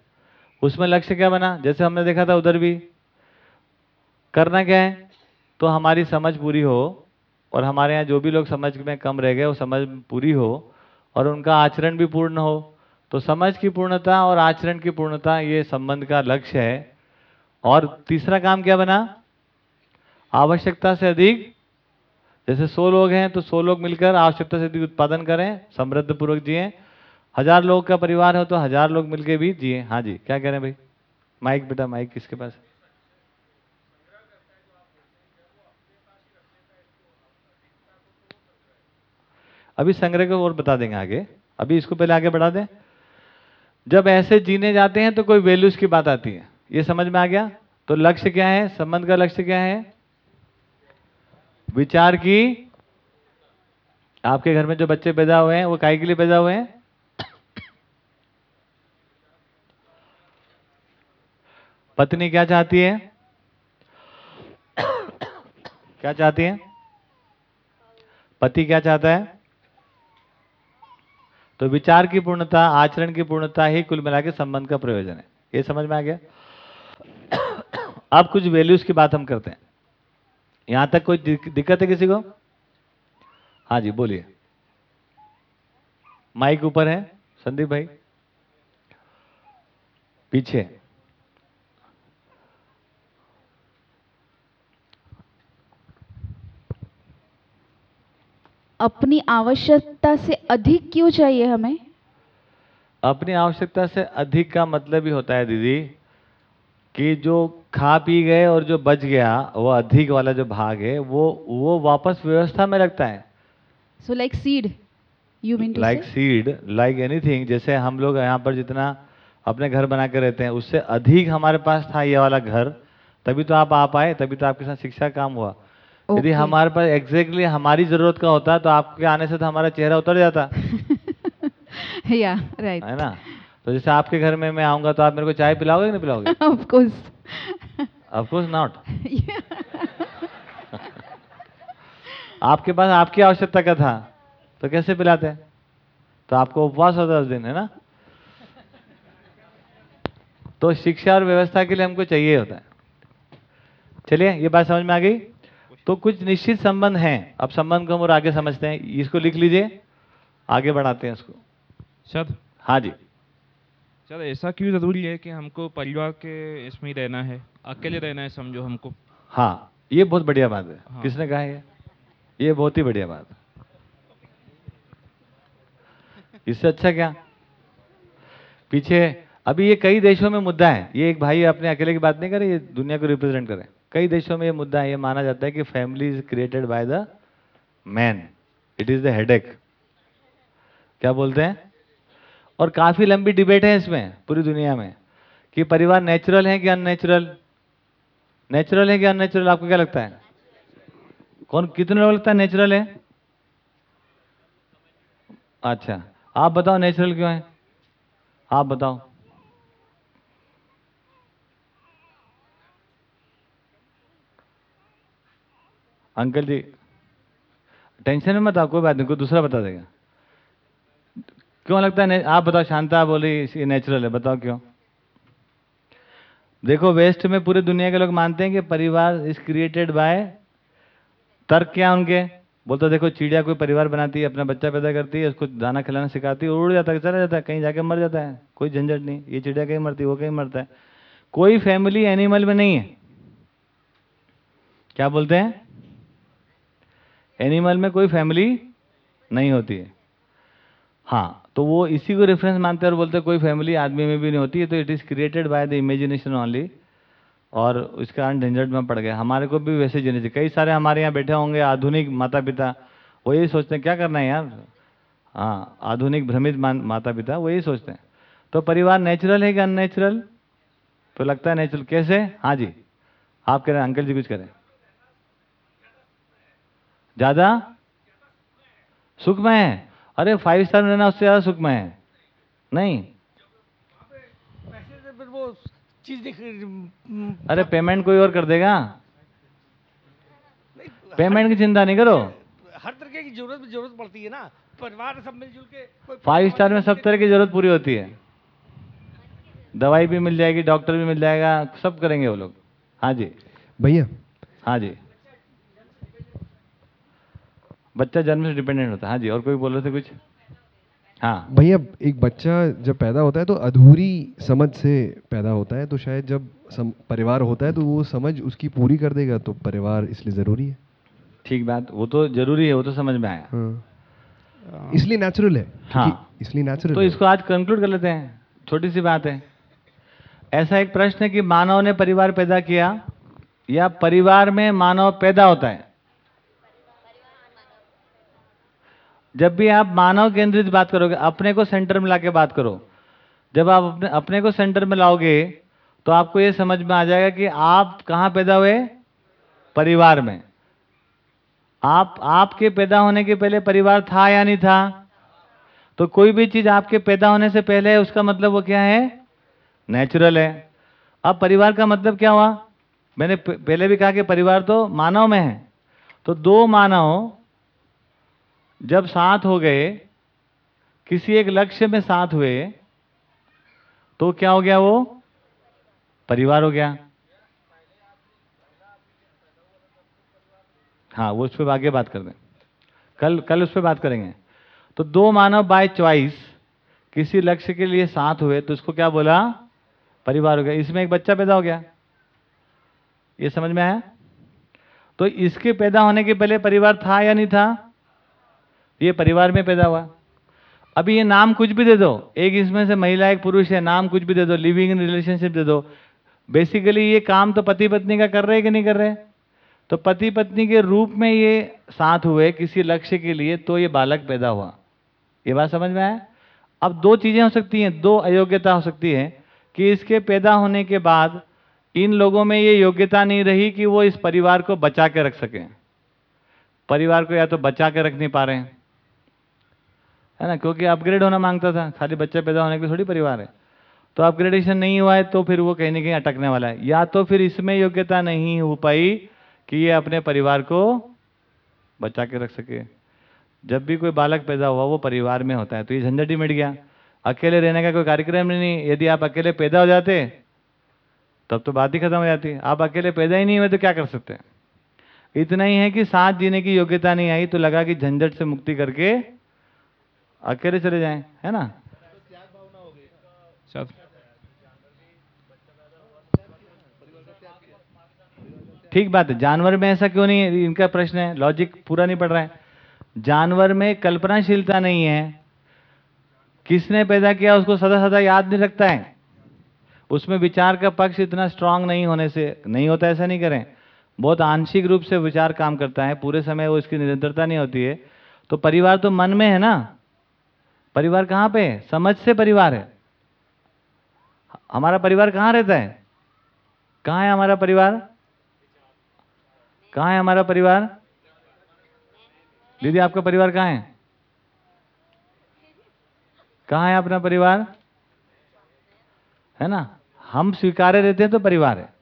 उसमें लक्ष्य क्या बना? जैसे हमने देखा था उधर भी, करना क्या है? तो हमारी समझ पूरी हो और हमारे यहाँ जो भी लोग समझ में कम रह गए, वो समझ पूरी हो और उनका आचरण भी पूर्ण हो। तो समझ की पूर्णता और आचरण की पूर्णता ये संबंध का लक्ष्य है। और तीसरा काम क्या बना? आवश्यकता से अधिक, जैसे सौ लोग हैं तो सौ लोग मिलकर आवश्यकता से अधिक उत्पादन करें समृद्ध पूर्वक जिए। हज़ार लोग का परिवार हो तो हज़ार लोग मिलकर भी जिए। हाँ जी, क्या कह रहे हैं भाई? माइक बेटा, माइक किसके पास है? अभी संग्रह को और बता देंगे आगे। अभी इसको पहले आगे बढ़ा दें। जब ऐसे जीने जाते हैं तो कोई वैल्यूज़ की बात आती है। ये समझ में आ गया? तो लक्ष्य क्या है? संबंध का लक्ष्य क्या है? विचार की आपके घर में जो बच्चे पैदा हुए हैं, वो काय के लिए पैदा हुए हैं? पत्नी क्या चाहती है? क्या चाहती है? पति क्या चाहता है? तो विचार की पूर्णता, आचरण की पूर्णता ही कुल मिला के संबंध का प्रयोजन है। ये समझ में आ गया? अब कुछ वैल्यूज़ की बात हम करते हैं। यहाँ तक कोई दिक्कत है किसी को? हाँ जी, बोलिए। माइक ऊपर है। संदीप भाई। पीछे। अपनी आवश्यकता से अधिक क्यों चाहिए हमें? अपनी आवश्यकता से अधिक का मतलब ही होता है दीदी कि जो खा पी गए और जो बच गया वो अधिक वाला जो भाग है वो वो वापस व्यवस्था में लगता है। So like seed you mean like seed like anything जैसे हम लोग यहाँ पर जितना अपने घर बना के रहते हैं उससे अधिक हमारे पास था ये वाला घर तभी तो आप आ पाए तभी तो आपके साथ शिक्षा काम हुआ। यदि Okay. हमारे पास एग्जैक्टली हमारी ज़रूरत का होता तो आपके आने से तो हमारा चेहरा उतर जाता। <laughs> या राइट है ना? तो जैसे आपके घर में मैं आऊँगा तो आप मेरे को चाय पिलाओगे कि नहीं पिलाओगे? Of course of course not आपके पास आपकी आवश्यकता का था? तो कैसे पिलाते? तो आपको उपवास होता उस दिन है ना? तो शिक्षा और व्यवस्था के लिए हमको चाहिए होता है। चलिए ये बात समझ में आ गई? तो कुछ निश्चित संबंध हैं। अब संबंध को हम और आगे समझते हैं। इसको लिख लीजिए। आगे बढ़ाते हैं इसको। सर हाँ जी। सर ऐसा क्यों ज़रूरी है कि हमको परिवार के इसमें रहना है? अकेले रहना है समझो हमको। हाँ ये बहुत बढ़िया बात है। हाँ। किसने कहा ये? ये बहुत ही बढ़िया बात इससे अच्छा क्या? पीछे अभी ये कई देशों में मुद्दा है। ये एक भाई अपने अकेले की बात नहीं करे ये दुनिया को रिप्रेजेंट करे। कई देशों में ये मुद्दा ये माना जाता है कि family is created by the man it is the headache क्या बोलते हैं? और काफ़ी लंबी डिबेट है इसमें, पूरी दुनिया में, कि परिवार नेचुरल है कि अननेचुरल नेचुरल है कि अननेचुरल आपको क्या लगता है? कौन, कितने लोग लगता है नेचुरल है? अच्छा आप बताओ नेचुरल क्यों है? आप बताओ। अंकल जी, टेंशन में मत आओ, कोई बात नहीं, कोई दूसरा बता देगा। क्यों लगता है, आप बताओ, शांता बोली, ये नेचुरल है, बताओ क्यों? देखो वेस्ट में पूरी दुनिया के लोग मानते हैं कि परिवार इज़ क्रिएटेड बाय तर्क क्या उनके? बोलते देखो, चिड़िया कोई परिवार बनाती है, अपना बच्चा पैदा करती है, उसको दाना खिलाना सिखाती है, उड़ जाता है, चला जाता है, कहीं जाके मर जाता है, कोई झंझट नहीं, ये चिड़िया कहीं मरती वो कहीं मरता है। कोई फैमिली एनिमल में नहीं है। क्या बोलते हैं? एनिमल में कोई फैमिली नहीं होती है। हाँ तो वो इसी को रेफरेंस मानते हैं और बोलते हैं कोई फैमिली आदमी में भी नहीं होती है तो it is created by the imagination only और इसके कारण झंझट में पड़ गए हमारे को भी वैसे जीने चाहिए। कई सारे हमारे यहाँ बैठे होंगे आधुनिक माता पिता वो यही सोचते हैं, क्या करना है यार? हाँ आधुनिक भ्रमित माता पिता वो यही सोचते हैं। तो परिवार नेचुरल है कि अननेचुरल तो लगता है नेचुरल कैसे? हाँ जी। आप कह रहे हैं, अंकल जी कुछ करें ज़्यादा? सुखमय है। अरे फाइव स्टार में रहना उससे ज़्यादा सुखमय है। नहीं। पैसे से फिर वो चीज़ अरे पेमेंट कोई और कर देगा? पेमेंट की चिंता नहीं करो। हर तरह की ज़रूरत ज़रूरत पड़ती है ना। परिवार सब मिलजुल के फाइव स्टार में सब तरह की ज़रूरत पूरी होती है। दवाई भी मिल जाएगी डॉक्टर भी मिल जाएगा सब करेंगे वो लोग। हाँ जी। भैया। हाँ जी। बच्चा जन्म से डिपेंडेंट होता है। हाँ जी और कोई बोल रहे थे कुछ? हाँ। भैया एक बच्चा जब पैदा होता है तो अधूरी समझ से पैदा होता है तो शायद जब सम, परिवार होता है तो वो समझ उसकी पूरी कर देगा तो परिवार इसलिए ज़रूरी है। ठीक बात वो तो ज़रूरी है वो तो समझ में आया। हाँ। इसलिए नेचुरल है हाँ। इसलिए नेचुरल तो इसको आज कंक्लूड कर लेते हैं। छोटी सी बात है। ऐसा एक प्रश्न है कि मानव ने परिवार पैदा किया या परिवार में मानव पैदा होता है? जब भी आप मानव केंद्रित बात करोगे, अपने को सेंटर में लाके बात करो। जब आप अपने अपने को सेंटर में लाओगे तो आपको ये समझ में आ जाएगा कि आप कहाँ पैदा हुए? परिवार में। आप, आपके पैदा होने के पहले परिवार था या नहीं था? तो कोई भी चीज़ आपके पैदा होने से पहले है उसका मतलब वो क्या है? नेचुरल है। अब परिवार का मतलब क्या हुआ? मैंने पहले भी कहा कि परिवार तो मानव में है। तो दो मानव जब साथ हो गए, किसी एक लक्ष्य में साथ हुए तो क्या हो गया वो? परिवार हो गया। हाँ वो उस पर आगे बात कर दें। कल कल उस पर बात करेंगे। तो दो मानव बाय चॉइस किसी लक्ष्य के लिए साथ हुए तो उसको क्या बोला? परिवार हो गया। इसमें एक बच्चा पैदा हो गया। ये समझ में आया? तो इसके पैदा होने के पहले परिवार था या नहीं था? ये परिवार में पैदा हुआ। अभी ये नाम कुछ भी दे दो, एक इसमें से महिला, एक पुरुष है, नाम कुछ भी दे दो लिविंग इन रिलेशनशिप दे दो। बेसिकली ये काम तो पति पत्नी का कर रहे कि नहीं कर रहे तो पति पत्नी के रूप में ये साथ हुए किसी लक्ष्य के लिए तो ये बालक पैदा हुआ। ये बात समझ में आया? अब दो चीज़ें हो सकती हैं, दो अयोग्यता हो सकती है कि इसके पैदा होने के बाद इन लोगों में ये योग्यता नहीं रही कि वो इस परिवार को बचा के रख सकें। परिवार को या तो बचा के रख नहीं पा रहे हैं। है ना? क्योंकि अपग्रेड होना माँगता था। खाली बच्चे पैदा होने के थोड़ी परिवार है। तो अपग्रेडेशन नहीं हुआ है तो फिर वो कहीं ना कहीं अटकने वाला है। या तो फिर इसमें योग्यता नहीं हो पाई कि ये अपने परिवार को बचा के रख सके। जब भी कोई बालक पैदा हुआ, वो परिवार में होता है। तो ये झंझट ही मिट गया। अकेले रहने का कोई कार्यक्रम नहीं। यदि आप अकेले पैदा हो जाते, तब तो बात ही खत्म हो जाती। आप अकेले पैदा ही नहीं हुए तो क्या कर सकते इतना ही है कि साथ जीने की योग्यता नहीं आई तो लगा कि झंझट से मुक्ति करके अकेले चले जाएँ है ना? सब। ठीक बात है। जानवर में ऐसा क्यों नहीं है? इनका प्रश्न है लॉजिक पूरा नहीं पड़ रहा है। जानवर में कल्पनाशीलता नहीं है। किसने पैदा किया उसको सदा सदा याद नहीं रखता है। उसमें विचार का पक्ष इतना स्ट्रांग नहीं होने से नहीं होता ऐसा नहीं करें। बहुत आंशिक रूप से विचार काम करता है। पूरे समय वो इसकी निरंतरता नहीं होती है। तो परिवार तो मन में है ना? परिवार कहाँ पे समझ से परिवार है। हमारा परिवार कहाँ रहता है? कहाँ है हमारा परिवार? कहाँ है हमारा परिवार? दीदी, आपका परिवार कहाँ है? कहाँ है अपना परिवार? है ना? हम स्वीकारे रहते हैं तो परिवार है।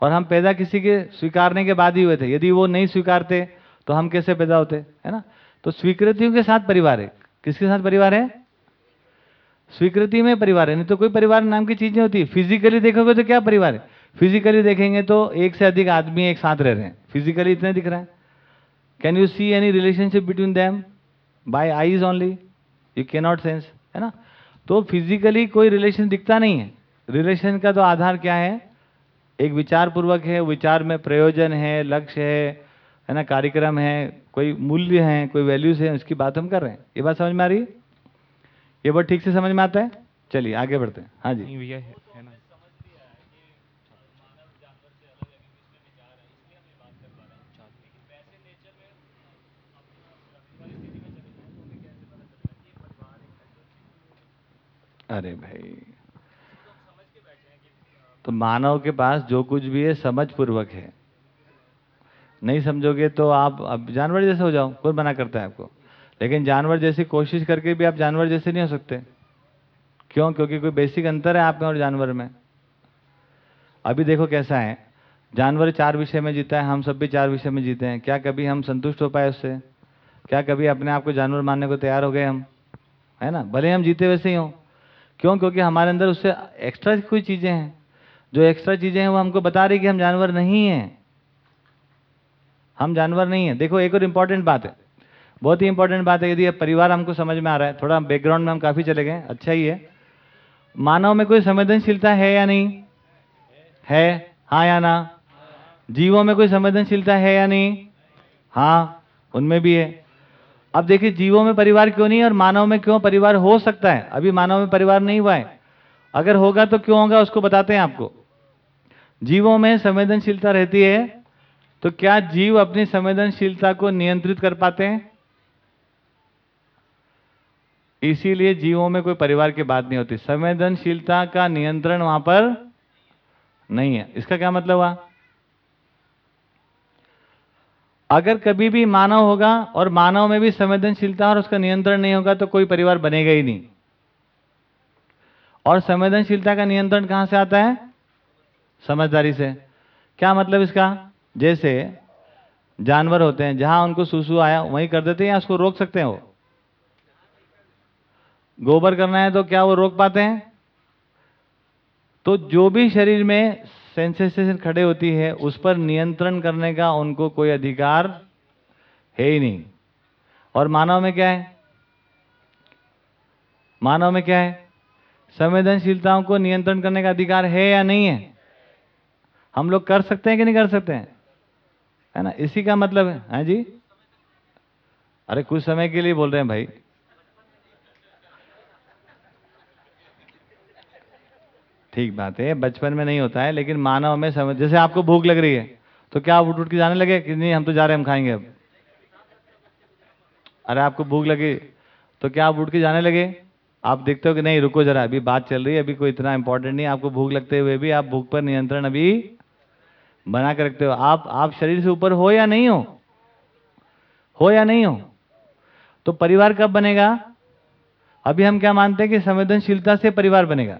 और हम पैदा किसी के स्वीकारने के बाद ही हुए थे। यदि वो नहीं स्वीकारते तो हम कैसे पैदा होते? है ना? तो स्वीकृतियों के साथ परिवार है। किसके साथ परिवार है? स्वीकृति में परिवार है, नहीं तो कोई परिवार नाम की चीज़ नहीं होती। फिजिकली देखोगे तो क्या परिवार है? फिजिकली देखेंगे तो एक से अधिक आदमी एक साथ रह रहे हैं। फिजिकली इतने दिख रहा है। Can you see any relationship between them by eyes only you can not sense है ना? तो फिजिकली कोई रिलेशन दिखता नहीं है। रिलेशन का तो आधार क्या है? एक विचार पूर्वक है, विचार में प्रयोजन है, लक्ष्य है है ना? कार्यक्रम है कोई मूल्य है कोई वैल्यूज़ है उसकी बात हम कर रहे हैं। ये बात समझ में आ रही है? ये बात ठीक से समझ में आता है? चलिए आगे बढ़ते हैं। हाँ जी। भैया है, है ना। अरे भाई। तो मानव के पास जो कुछ भी है समझ पूर्वक है। नहीं समझोगे तो आप अब जानवर जैसे हो जाओ कौन मना करता है आपको। लेकिन जानवर जैसी कोशिश करके भी आप जानवर जैसे नहीं हो सकते। क्यों? क्योंकि कोई बेसिक अंतर है आप में और जानवर में। अभी देखो कैसा है। जानवर चार विषय में जीता है, हम सब भी चार विषय में जीते हैं। क्या कभी हम संतुष्ट हो पाए उससे? क्या कभी अपने आप को जानवर मानने को तैयार हो गए हम? है ना? भले हम जीते वैसे ही हों। क्यों? क्योंकि हमारे अंदर उससे एक्स्ट्रा कोई चीज़ें हैं। जो एक्स्ट्रा चीज़ें हैं वो हमको बता रही कि हम जानवर नहीं हैं। हम जानवर नहीं है। देखो, एक और इंपॉर्टेंट बात है। बहुत ही इंपॉर्टेंट बात है, यदि परिवार हमको समझ में आ रहा है। थोड़ा बैकग्राउंड में हम काफ़ी चले गए अच्छा ही है। मानव में कोई संवेदनशीलता है या नहीं? है। हाँ या ना? जीवों में कोई संवेदनशीलता है या नहीं? हाँ उनमें भी है। अब देखिए, जीवों में परिवार क्यों नहीं और मानव में क्यों परिवार हो सकता है? अभी मानव में परिवार नहीं हुआ है। अगर होगा तो क्यों होगा, उसको बताते हैं आपको। जीवों में संवेदनशीलता रहती है तो क्या जीव अपनी संवेदनशीलता को नियंत्रित कर पाते हैं? इसीलिए जीवों में कोई परिवार की बात नहीं होती। संवेदनशीलता का नियंत्रण वहाँ पर नहीं है। इसका क्या मतलब हुआ? अगर कभी भी मानव होगा और मानव में भी संवेदनशीलता और उसका नियंत्रण नहीं होगा तो कोई परिवार बनेगा ही नहीं। और संवेदनशीलता का नियंत्रण कहाँ से आता है? समझदारी से। क्या मतलब इसका? जैसे जानवर होते हैं, जहाँ उनको सुसु आया, वहीं कर देते हैं या उसको रोक सकते हैं वो? गोबर करना है तो क्या वो रोक पाते हैं? तो जो भी शरीर में सेंसेशन खड़े होती है, उस पर नियंत्रण करने का उनको कोई अधिकार है ही नहीं। और मानव में क्या है? मानव में क्या है? संवेदनशीलताओं को नियंत्रण करने का अधिकार है या नहीं है? हम लोग कर सकते हैं कि नहीं कर सकते हैं? है ना? इसी का मतलब है। हाँ जी? अरे, कुछ समय के लिए बोल रहे हैं भाई। ठीक बात है, बचपन में नहीं होता है, लेकिन मानव में समझ, जैसे आपको भूख लग रही है तो क्या आप उठ उठ के जाने लगे कि नहीं, हम तो जा रहे हैं, हम खाएँगे अब? अरे, आपको भूख लगी तो क्या आप उठ के जाने लगे? आप देखते हो कि नहीं, रुको जरा, अभी बात चल रही है, अभी कोई इतना इंपॉर्टेंट नहीं, आपको भूख लगते हुए भी, आप भूख पर नियंत्रण अभी बना कर रखते हो। आप आप शरीर से ऊपर हो या नहीं हो? हो या नहीं हो? तो परिवार कब बनेगा? अभी हम क्या मानते हैं कि संवेदनशीलता से परिवार बनेगा?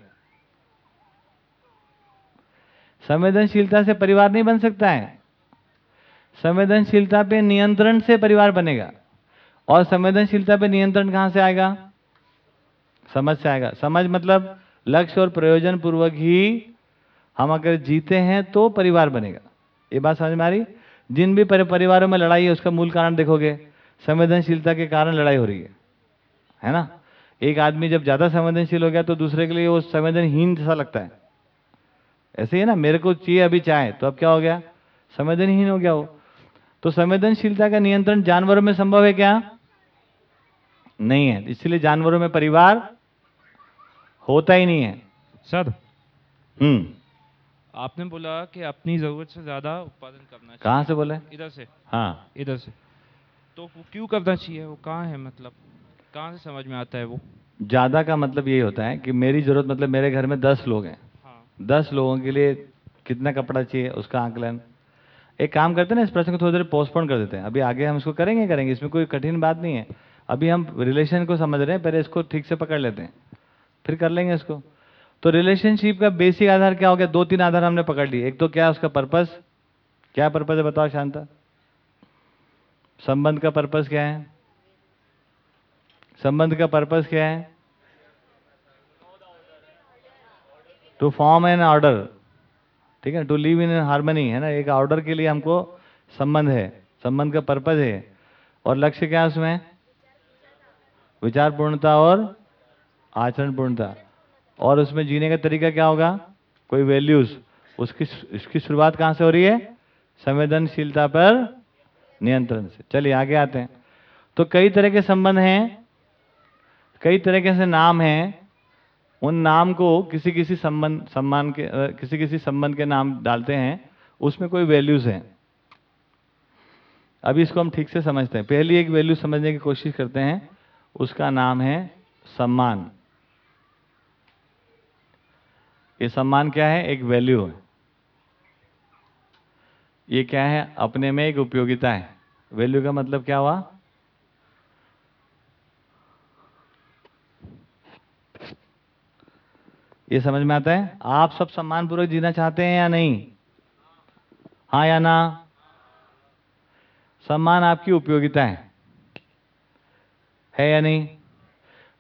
संवेदनशीलता से परिवार नहीं बन सकता है। संवेदनशीलता पे नियंत्रण से परिवार बनेगा। और संवेदनशीलता पे नियंत्रण कहाँ से आएगा? समझ से आएगा। समझ मतलब लक्ष्य और प्रयोजन पूर्वक ही हम अगर जीते हैं तो परिवार बनेगा। ये बात समझ में आ रही? जिन भी परिवारों में लड़ाई है उसका मूल कारण देखोगे संवेदनशीलता के कारण लड़ाई हो रही है। है ना? एक आदमी जब ज़्यादा संवेदनशील हो गया तो दूसरे के लिए वो संवेदनहीन जैसा लगता है। ऐसे ही है ना? मेरे को चाहिए अभी चाहे तो अब क्या हो गया? संवेदनहीन हो गया वो। तो संवेदनशीलता का नियंत्रण जानवरों में संभव है क्या? नहीं है। इसलिए जानवरों में परिवार होता ही नहीं है। सर। हम्म। आपने बोला कि अपनी ज़रूरत से ज़्यादा उत्पादन करना चाहिए। कहाँ से बोले इधर से। हाँ। इधर से। तो वो क्यों करना चाहिए? वो कहाँ है मतलब? कहाँ से समझ में आता है वो? ज़्यादा का मतलब यही होता है कि मेरी ज़रूरत मतलब मेरे घर में दस लोग हैं। हाँ। दस लोगों के लिए कितना कपड़ा चाहिए उसका आंकलन। एक काम करते हैं ना इस प्रश्न को थोड़ी देर पोस्टपोन कर देते हैं। अभी आगे हम इसको करेंगे करेंगे। इसमें कोई कठिन बात नहीं है। अभी हम रिलेशन को समझ रहे हैं पहले इसको ठीक से पकड़ लेते हैं। फिर कर लेंगे इसको। तो रिलेशनशिप का बेसिक आधार क्या हो गया? दो तीन आधार हमने पकड़ लिए। एक तो क्या है उसका पर्पस क्या पर्पस है बताओ, शांता? संबंध का पर्पस क्या है? संबंध का पर्पस क्या है? टू फॉर्म एन ऑर्डर ठीक है? टू लिव इन हारमोनी है ना? एक ऑर्डर के लिए हमको संबंध है। संबंध का पर्पज है। और लक्ष्य क्या है उसमें? विचार पूर्णता और आचरण पूर्णता और उसमें जीने का तरीका क्या होगा? कोई वैल्यूज़ उसकी इसकी शुरुआत कहाँ से हो रही है? संवेदनशीलता पर नियंत्रण से। चलिए, आगे आते हैं। तो कई तरह के संबंध हैं, कई तरह के से नाम हैं। उन नाम को किसी किसी संबंध, सम्मान के किसी किसी संबंध के नाम डालते हैं। उसमें कोई वैल्यूज़ हैं। अभी इसको हम ठीक से समझते हैं। पहली एक वैल्यू समझने की कोशिश करते हैं। उसका नाम है सम्मान। ये सम्मान क्या है? एक वैल्यू है। ये क्या है? अपने में एक उपयोगिता है। वैल्यू का मतलब क्या हुआ? ये समझ में आता है? आप सब सम्मान पूर्वक जीना चाहते हैं या नहीं? हाँ या ना? सम्मान आपकी उपयोगिता है। है या नहीं?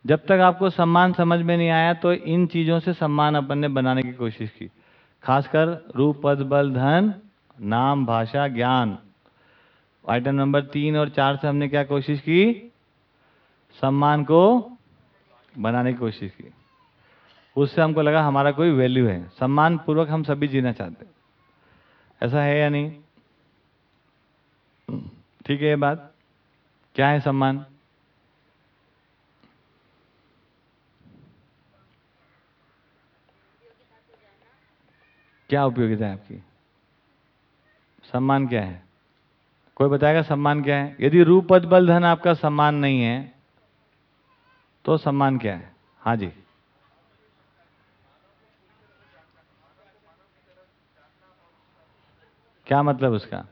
जब तक आपको सम्मान समझ में नहीं आया तो इन चीज़ों से सम्मान अपन ने बनाने की कोशिश की। खासकर रूप, पद, बल, धन, नाम, भाषा, ज्ञान। आइटम नंबर तीन और चार से हमने क्या कोशिश की? सम्मान को बनाने की कोशिश की। उससे हमको लगा हमारा कोई वैल्यू है। सम्मान पूर्वक हम सभी जीना चाहते ऐसा है या नहीं? ठीक है, ये बात। क्या है सम्मान? क्या उपयोगिता है आपकी? सम्मान क्या है? कोई बताएगा सम्मान क्या है? यदि रूप पद बल धन आपका सम्मान नहीं है तो सम्मान क्या है? हाँ जी। क्या मतलब उसका?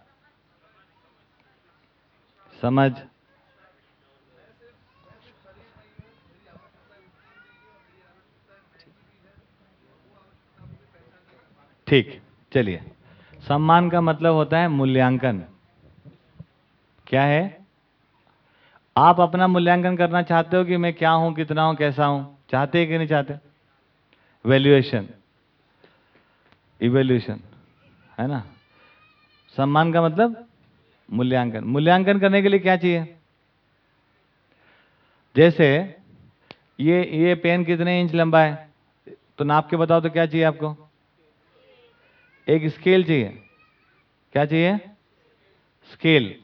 समझ। ठीक, चलिए। सम्मान का मतलब होता है मूल्यांकन। क्या है? आप अपना मूल्यांकन करना चाहते हो कि मैं क्या हूँ, कितना हूँ, कैसा हूँ? चाहते हैं कि नहीं चाहते? वैल्यूएशन इवेल्यूशन है ना? सम्मान का मतलब मूल्यांकन। मूल्यांकन करने के लिए क्या चाहिए? जैसे, ये ये पेन कितने इंच लंबा है? तो नाप के बताओ तो क्या चाहिए आपको? एक स्केल चाहिए। क्या चाहिए? स्केल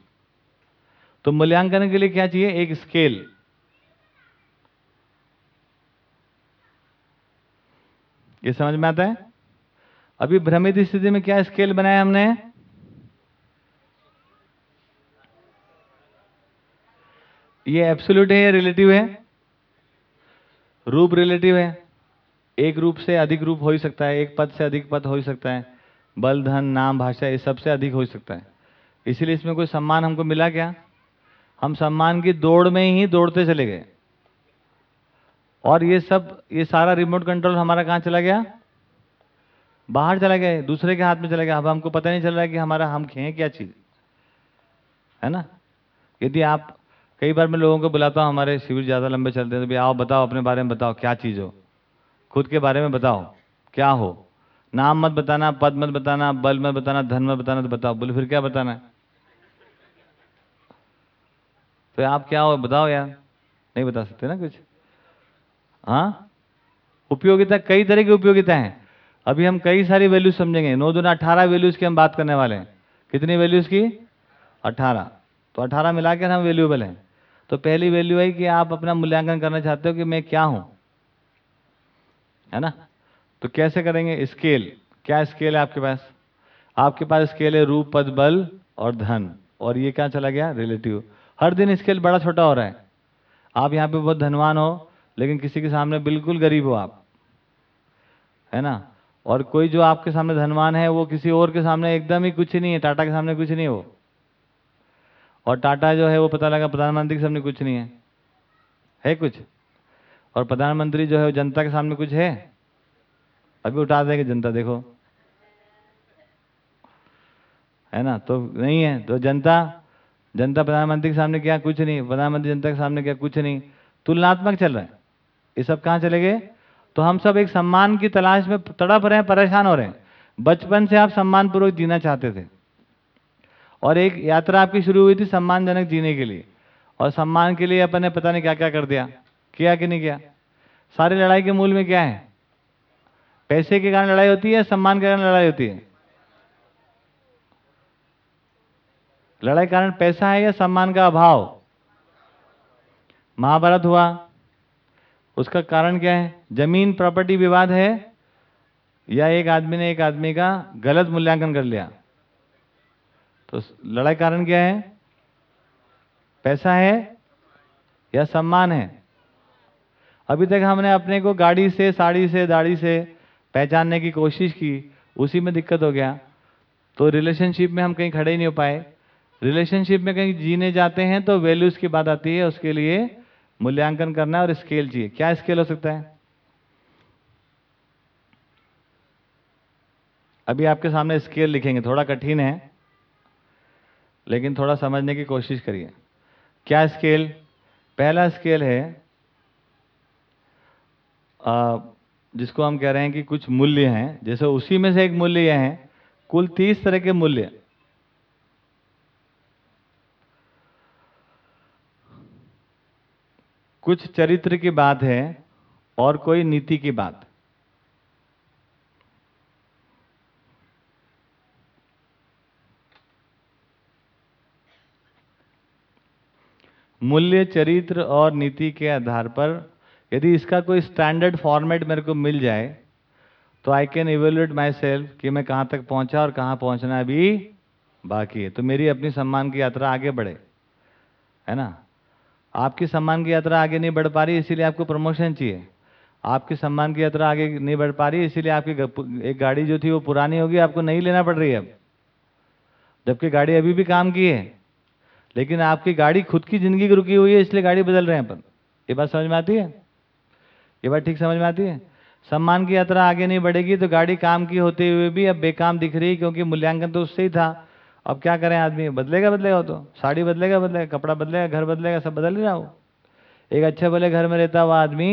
तो मूल्यांकन के लिए क्या चाहिए? एक स्केल ये समझ में आता है? अभी भ्रमित स्थिति में क्या स्केल बनाया हमने? ये एब्सोल्यूट है या रिलेटिव है? रूप रिलेटिव है। एक रूप से अधिक रूप हो ही सकता है, एक पद से अधिक पद हो ही सकता है। बल, धन, नाम, भाषा, ये सबसे अधिक हो सकता है। इसीलिए इसमें कोई सम्मान हमको मिला क्या? हम सम्मान की दौड़ में ही दौड़ते चले गए। और ये सब, ये सारा रिमोट कंट्रोल हमारा कहाँ चला गया? बाहर चला गया, दूसरे के हाथ में चला गया। अब हमको पता नहीं चल रहा है कि हमारा हम खें क्या चीज़। है ना? यदि आप, कई बार मैं लोगों को बुलाता हूँ, हमारे शिविर ज़्यादा लंबे चलते हैं तो भैया आओ, बताओ, अपने बारे में बताओ, क्या चीज़ हो? खुद के बारे में बताओ, क्या हो? नाम मत बताना, पद मत बताना, बल मत बताना, धन मत बताना तो बताओ। बोले, फिर क्या बताना है? तो आप क्या हो, बताओ यार। नहीं बता सकते ना कुछ। हाँ? उपयोगिता, कई तरह की उपयोगिता है। अभी हम कई सारी वैल्यूज़ समझेंगे। नौ दूना अठारह वैल्यूज़ की हम बात करने वाले हैं। कितनी वैल्यूज़ की? अठारह। तो अठारह मिलाकर हम वैल्यूएबल हैं। तो पहली वैल्यू है कि आप अपना मूल्यांकन करना चाहते हो कि मैं क्या हूँ? है ना? तो कैसे करेंगे? स्केल। क्या स्केल है आपके पास? आपके पास स्केल है रूप, पद, बल और धन। और ये क्या चला गया? रिलेटिव। हर दिन स्केल बड़ा छोटा हो रहा है। आप यहाँ पे बहुत धनवान हो, लेकिन किसी के सामने बिल्कुल गरीब हो आप। है ना? और कोई जो आपके सामने धनवान है, वो किसी और के सामने एकदम ही कुछ नहीं है। टाटा के सामने कुछ नहीं हो और टाटा जो है, वो पता लगा प्रधानमंत्री के सामने कुछ नहीं है। है कुछ? और प्रधानमंत्री जो है, वो जनता के सामने कुछ है? अभी उठा देंगे जनता देखो। है ना? तो नहीं है। तो जनता जनता प्रधानमंत्री के सामने क्या कुछ नहीं, प्रधानमंत्री जनता के सामने क्या कुछ नहीं। तुलनात्मक चल रहा है। ये सब कहाँ चले गए? तो हम सब एक सम्मान की तलाश में तड़प रहे हैं, परेशान हो रहे हैं। बचपन से आप सम्मान पूर्वक जीना चाहते थे। और एक यात्रा आपकी शुरू हुई थी सम्मानजनक जीने के लिए। और सम्मान के लिए अपन ने पता नहीं क्या क्या कर दिया। किया कि नहीं किया? सारी लड़ाई के मूल में क्या है? पैसे के कारण लड़ाई होती है, सम्मान के कारण लड़ाई होती है? लड़ाई कारण पैसा है या सम्मान का अभाव? महाभारत हुआ। उसका कारण क्या है? ज़मीन प्रॉपर्टी विवाद है, या एक आदमी ने एक आदमी का गलत मूल्यांकन कर लिया? तो लड़ाई कारण क्या है? पैसा है या सम्मान है? अभी तक हमने अपने को गाड़ी से, साड़ी से, दाढ़ी से पहचानने की कोशिश की उसी में दिक्कत हो गया। तो रिलेशनशिप में हम कहीं खड़े ही नहीं हो पाए। रिलेशनशिप में कहीं जीने जाते हैं तो वैल्यूज़ की बात आती है उसके लिए मूल्यांकन करना और स्केल चाहिए। क्या स्केल हो सकता है? अभी आपके सामने स्केल लिखेंगे थोड़ा कठिन है लेकिन थोड़ा समझने की कोशिश करिए। क्या स्केल पहला स्केल है आ, जिसको हम कह रहे हैं कि कुछ मूल्य हैं, जैसे उसी में से एक मूल्य यह है, कुल तीस तरह के मूल्य। कुछ चरित्र की बात है और कोई नीति की बात। मूल्य, चरित्र और नीति के आधार पर यदि इसका कोई स्टैंडर्ड फॉर्मेट मेरे को मिल जाए तो I can evaluate myself कि मैं कहाँ तक पहुँचा और कहाँ पहुँचना अभी बाकी है। तो मेरी अपनी सम्मान की यात्रा आगे बढ़े, है ना? आपकी सम्मान की यात्रा आगे नहीं बढ़ पा रही, इसीलिए आपको प्रमोशन चाहिए। आपकी सम्मान की यात्रा आगे नहीं बढ़ पा रही, इसीलिए आपकी एक गाड़ी जो थी वो पुरानी होगी, आपको नहीं लेना पड़ रही है अब। जबकि गाड़ी अभी भी काम की है, लेकिन आपकी गाड़ी खुद की ज़िंदगी रुकी हुई है, इसलिए गाड़ी बदल रहे हैं अपन। ये बात समझ में आती है? ये बात ठीक समझ में आती है? सम्मान की यात्रा आगे नहीं बढ़ेगी तो गाड़ी काम की होते हुए भी अब बेकाम दिख रही है क्योंकि मूल्यांकन तो उससे ही था। अब क्या करें आदमी? बदलेगा बदलेगा तो। साड़ी बदलेगा बदलेगा, कपड़ा बदलेगा, घर बदलेगा, सब बदल ही रहा हो एक अच्छे भले घर में रहता हुआ आदमी,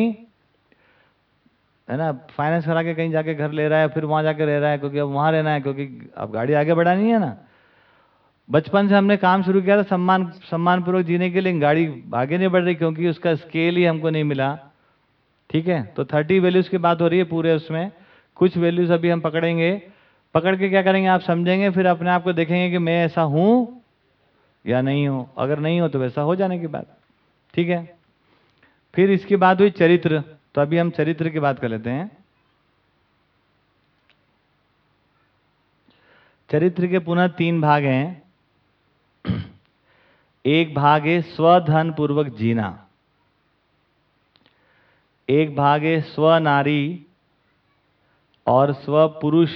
है ना फाइनेंस करा के कहीं जाके घर ले रहा है, फिर वहाँ जाके रह रहा है, क्योंकि अब वहाँ रहना है, क्योंकि अब गाड़ी आगे बढ़ानी है ना। बचपन से हमने काम शुरू किया था, सम्मान, सम्मानपूर्वक जीने के लिए गाड़ी आगे नहीं बढ़ रही क्योंकि उसका स्केल ही हमको नहीं मिला। ठीक है? तो थर्टी वैल्यूज़ की बात हो रही है पूरे उसमें। कुछ वैल्यूज़ अभी हम पकड़ेंगे। पकड़ के क्या करेंगे? आप समझेंगे, फिर अपने आप को देखेंगे कि मैं ऐसा हूँ या नहीं हूँ। अगर नहीं हो तो वैसा हो जाने की बात। ठीक है? फिर इसकी बात हुई चरित्र। तो अभी हम चरित्र की बात कर लेते हैं। चरित्र के पुनः तीन भाग हैं। <clears throat> एक भाग है स्वधन पूर्वक जीना। एक भाग है स्व नारी और स्व पुरुष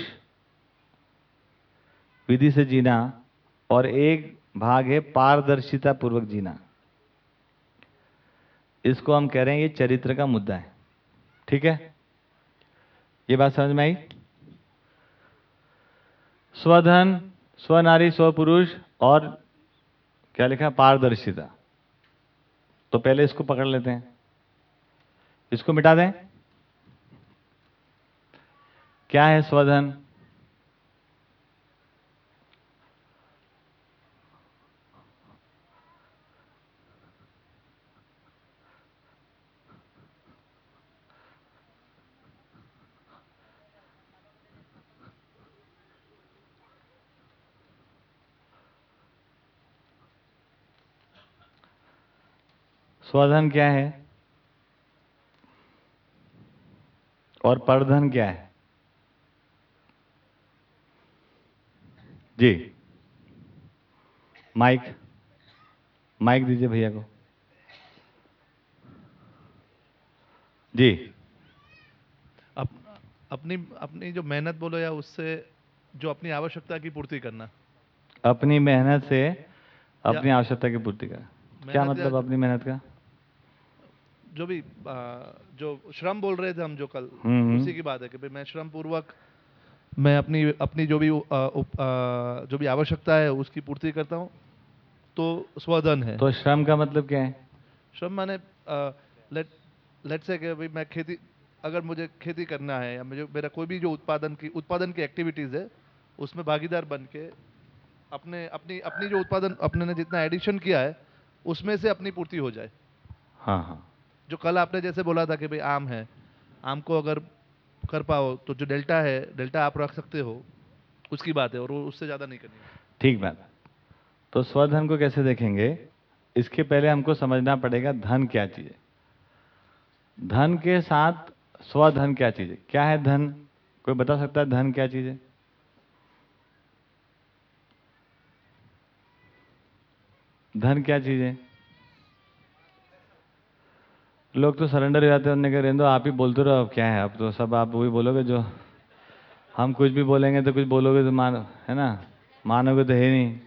विधि से जीना और एक भाग है पारदर्शिता पूर्वक जीना। इसको हम कह रहे हैं ये चरित्र का मुद्दा है। ठीक है? ये बात समझ में आई? स्वधन स्वनारी स्वपुरुष और क्या लिखा? पारदर्शिता। तो पहले इसको पकड़ लेते हैं। इसको मिटा दें। क्या है स्वधन? स्वधन क्या है? और परधन क्या है? जी। माइक। माइक दीजिए भैया को। जी। अप, अपनी अपनी जो मेहनत बोलो या उससे जो अपनी आवश्यकता की पूर्ति करना। अपनी मेहनत से अपनी आवश्यकता की पूर्ति करना। क्या मतलब अपनी मेहनत का? जो भी आ, जो श्रम बोल रहे थे हम जो कल हम्म, हम्म। उसी की बात है कि भाई मैं श्रम पूर्वक मैं अपनी अपनी जो भी आ, उप, आ, जो भी आवश्यकता है उसकी पूर्ति करता हूँ तो स्वधन है। तो श्रम का मतलब क्या है? श्रम माने लेट लेट से कि भाई मैं खेती अगर मुझे खेती करना है या मुझे मेरा कोई भी जो उत्पादन की उत्पादन की एक्टिविटीज़ है उसमें भागीदार बन के अपने अपनी अपनी जो उत्पादन अपने ने जितना एडिशन किया है उसमें से अपनी पूर्ति हो जाए। हाँ हाँ। जो कल आपने जैसे बोला था कि भाई आम है, आम को अगर कर पाओ तो जो डेल्टा है, डेल्टा आप रख सकते हो, उसकी बात है और वो उससे ज़्यादा नहीं करनी। ठीक बात तो स्वधन को कैसे देखेंगे? इसके पहले हमको समझना पड़ेगा धन क्या चीज़ है। धन के साथ स्वधन क्या चीज़ है? क्या है धन? कोई बता सकता है धन क्या चीज़ है? धन क्या चीज़ है? लोग तो सरेंडर हो जाते हैं उन्होंने कहा, रेंदो, आप ही बोलते रहो, अब क्या है? अब तो सब आप वही बोलोगे जो हम कुछ भी बोलेंगे तो कुछ बोलोगे तो मान, है ना? मानोगे तो है नहीं।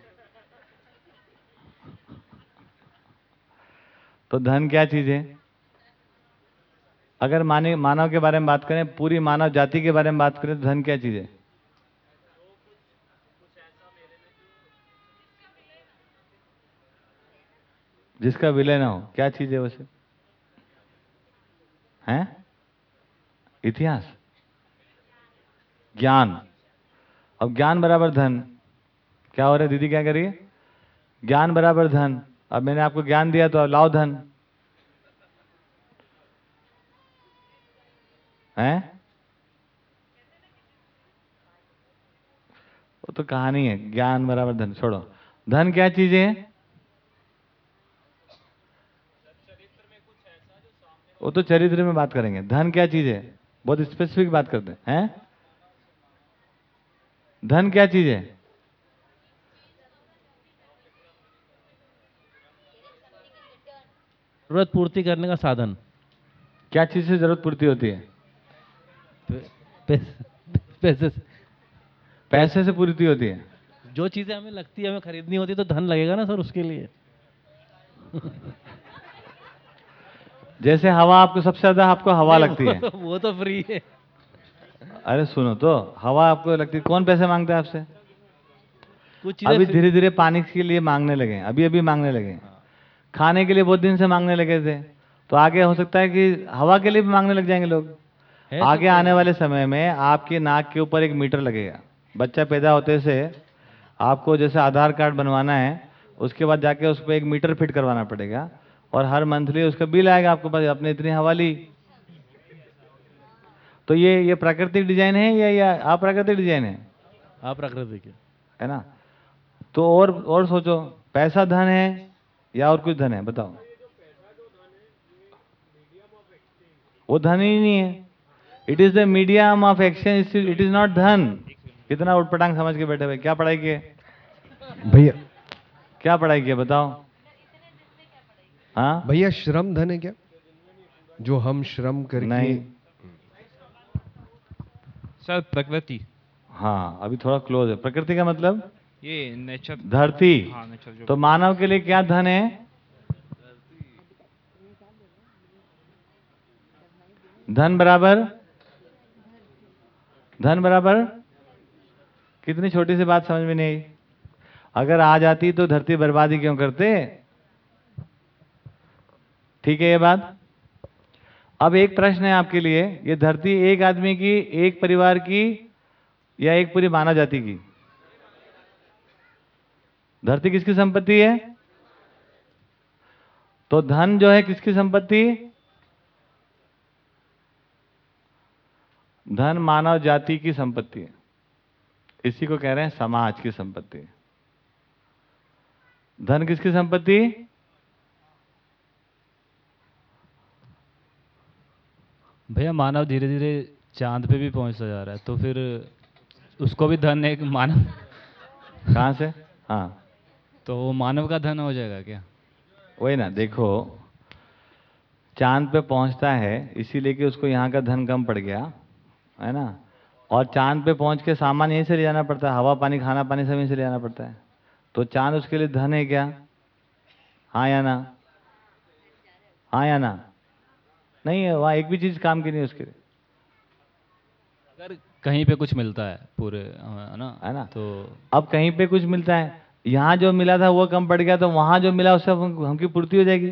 तो धन क्या चीज़ है? अगर माने, मानव के बारे में बात करें, पूरी मानव जाति के बारे में बात करें तो धन क्या चीज़ है? जिसका विलय ना हो, क्या चीज़ है वैसे? हैं? इतिहास। ज्ञान। अब ज्ञान बराबर धन। क्या हो रहा है? दीदी क्या करिए ज्ञान बराबर धन। अब मैंने आपको ज्ञान दिया तो अब लाओ धन। हैं? वो तो कहानी है। ज्ञान बराबर धन। छोड़ो। धन क्या चीज़ें है? वो तो चरित्र में बात करेंगे। धन क्या चीज़ है? बहुत स्पेसिफिक बात करते हैं। हैं? धन क्या चीज़ है? ज़रूरत पूर्ति करने का साधन। क्या चीज़ से ज़रूरत पूर्ति होती है? पैसे पैसे से- पैसे से पूर्ति होती है। जो चीज़ें हमें लगती है हमें खरीदनी होती है तो धन लगेगा ना सर उसके लिए। जैसे हवा आपको सबसे ज़्यादा आपको हवा लगती है। वो तो फ्री है। अरे सुनो तो हवा आपको लगती है। कौन पैसे माँगता है आपसे? कुछ अभी धीरे धीरे पानी के लिए मांगने लगे अभी अभी मांगने लगे खाने के लिए बहुत दिन से मांगने लगे थे। तो आगे हो सकता है कि हवा के लिए भी मांगने लग जाएँगे लोग। तो आगे आने वाले समय में आपके नाक के ऊपर एक मीटर लगेगा। बच्चा पैदा होते से आपको जैसे आधार कार्ड बनवाना है उसके बाद जाके उस पर एक मीटर फिट करवाना पड़ेगा। और हर मंथली उसका बिल आएगा आपको पास आपने इतनी हवा ली। तो ये ये प्राकृतिक डिज़ाइन है या या अप्राकृतिक डिज़ाइन है? आप प्राकृतिक है। है ना? तो और और सोचो पैसा धन है या और कुछ धन है बताओ। वो धन ही नहीं है। It is the medium of action it is not धन। कितना उठपटांग समझ के बैठे हुए क्या पढ़ाई किए? भैया। क्या पढ़ाई किए बताओ। हाँ? भैया श्रम धन है क्या? जो हम श्रम करके नहीं। सर प्रकृति। हाँ अभी थोड़ा क्लोज है। प्रकृति का मतलब? ये नेचर धरती। हाँ नेचर तो मानव के लिए क्या धन है? धन बराबर? धन बराबर? कितनी छोटी सी बात समझ में नहीं आई। अगर आ जाती तो धरती बर्बादी क्यों करते? ठीक है ये बात? अब एक प्रश्न है आपके लिए, ये धरती एक आदमी की, एक परिवार की या एक पूरी मानव जाति की? धरती किसकी संपत्ति है? तो धन जो है किसकी संपत्ति? धन मानव जाति की संपत्ति है। इसी को कह रहे हैं समाज की संपत्ति। धन किसकी संपत्ति? भैया मानव धीरे धीरे चाँद पे भी पहुँचता जा रहा है तो फिर उसको भी धन एक मानव <laughs> कहाँ से? हाँ। तो वो मानव का धन हो जाएगा क्या? वही ना देखो चाँद पे पहुँचता है इसीलिए कि उसको यहाँ का धन कम पड़ गया है ना? और चाँद पे पहुँच के सामान यहीं से ले जाना पड़ता है हवा पानी खाना पानी सब यहीं से ले जाना पड़ता है। तो चाँद उसके लिए धन है क्या? हाँ या ना? हाँ या ना? नहीं है वहाँ एक भी चीज़ काम की नहीं उसके लिए। अगर कहीं पे कुछ मिलता है पूरे है ना है ना? तो अब कहीं पे कुछ मिलता है यहाँ जो मिला था वो कम पड़ गया तो वहाँ जो मिला उससे हम- हमकी पूर्ति हो जाएगी।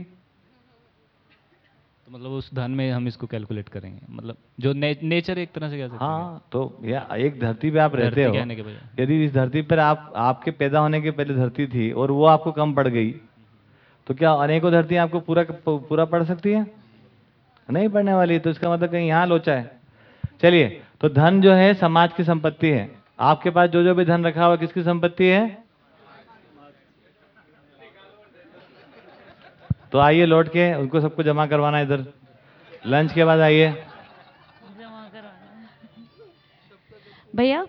तो मतलब उस धन में हम इसको कैलकुलेट करेंगे मतलब जो ने, नेचर एक तरह से कह सकते हैं। हाँ तो या एक धरती पे आप रहते हो यदि इस धरती पर आप आपके पैदा होने के पहले धरती थी और वो आपको कम पड़ गई तो क्या अनेकों धरती आपको पूरा पूरा पढ़ सकती है? नहीं पढ़ने वाली तो इसका मतलब कहीं यहाँ लोचा है। चलिए तो धन जो है, समाज की संपत्ति है। आपके पास जो जो भी धन रखा हुआ, किसकी संपत्ति है? तो आइए लौट के, उनको सबको जमा करवाना इधर। लंच के बाद आइए। भैया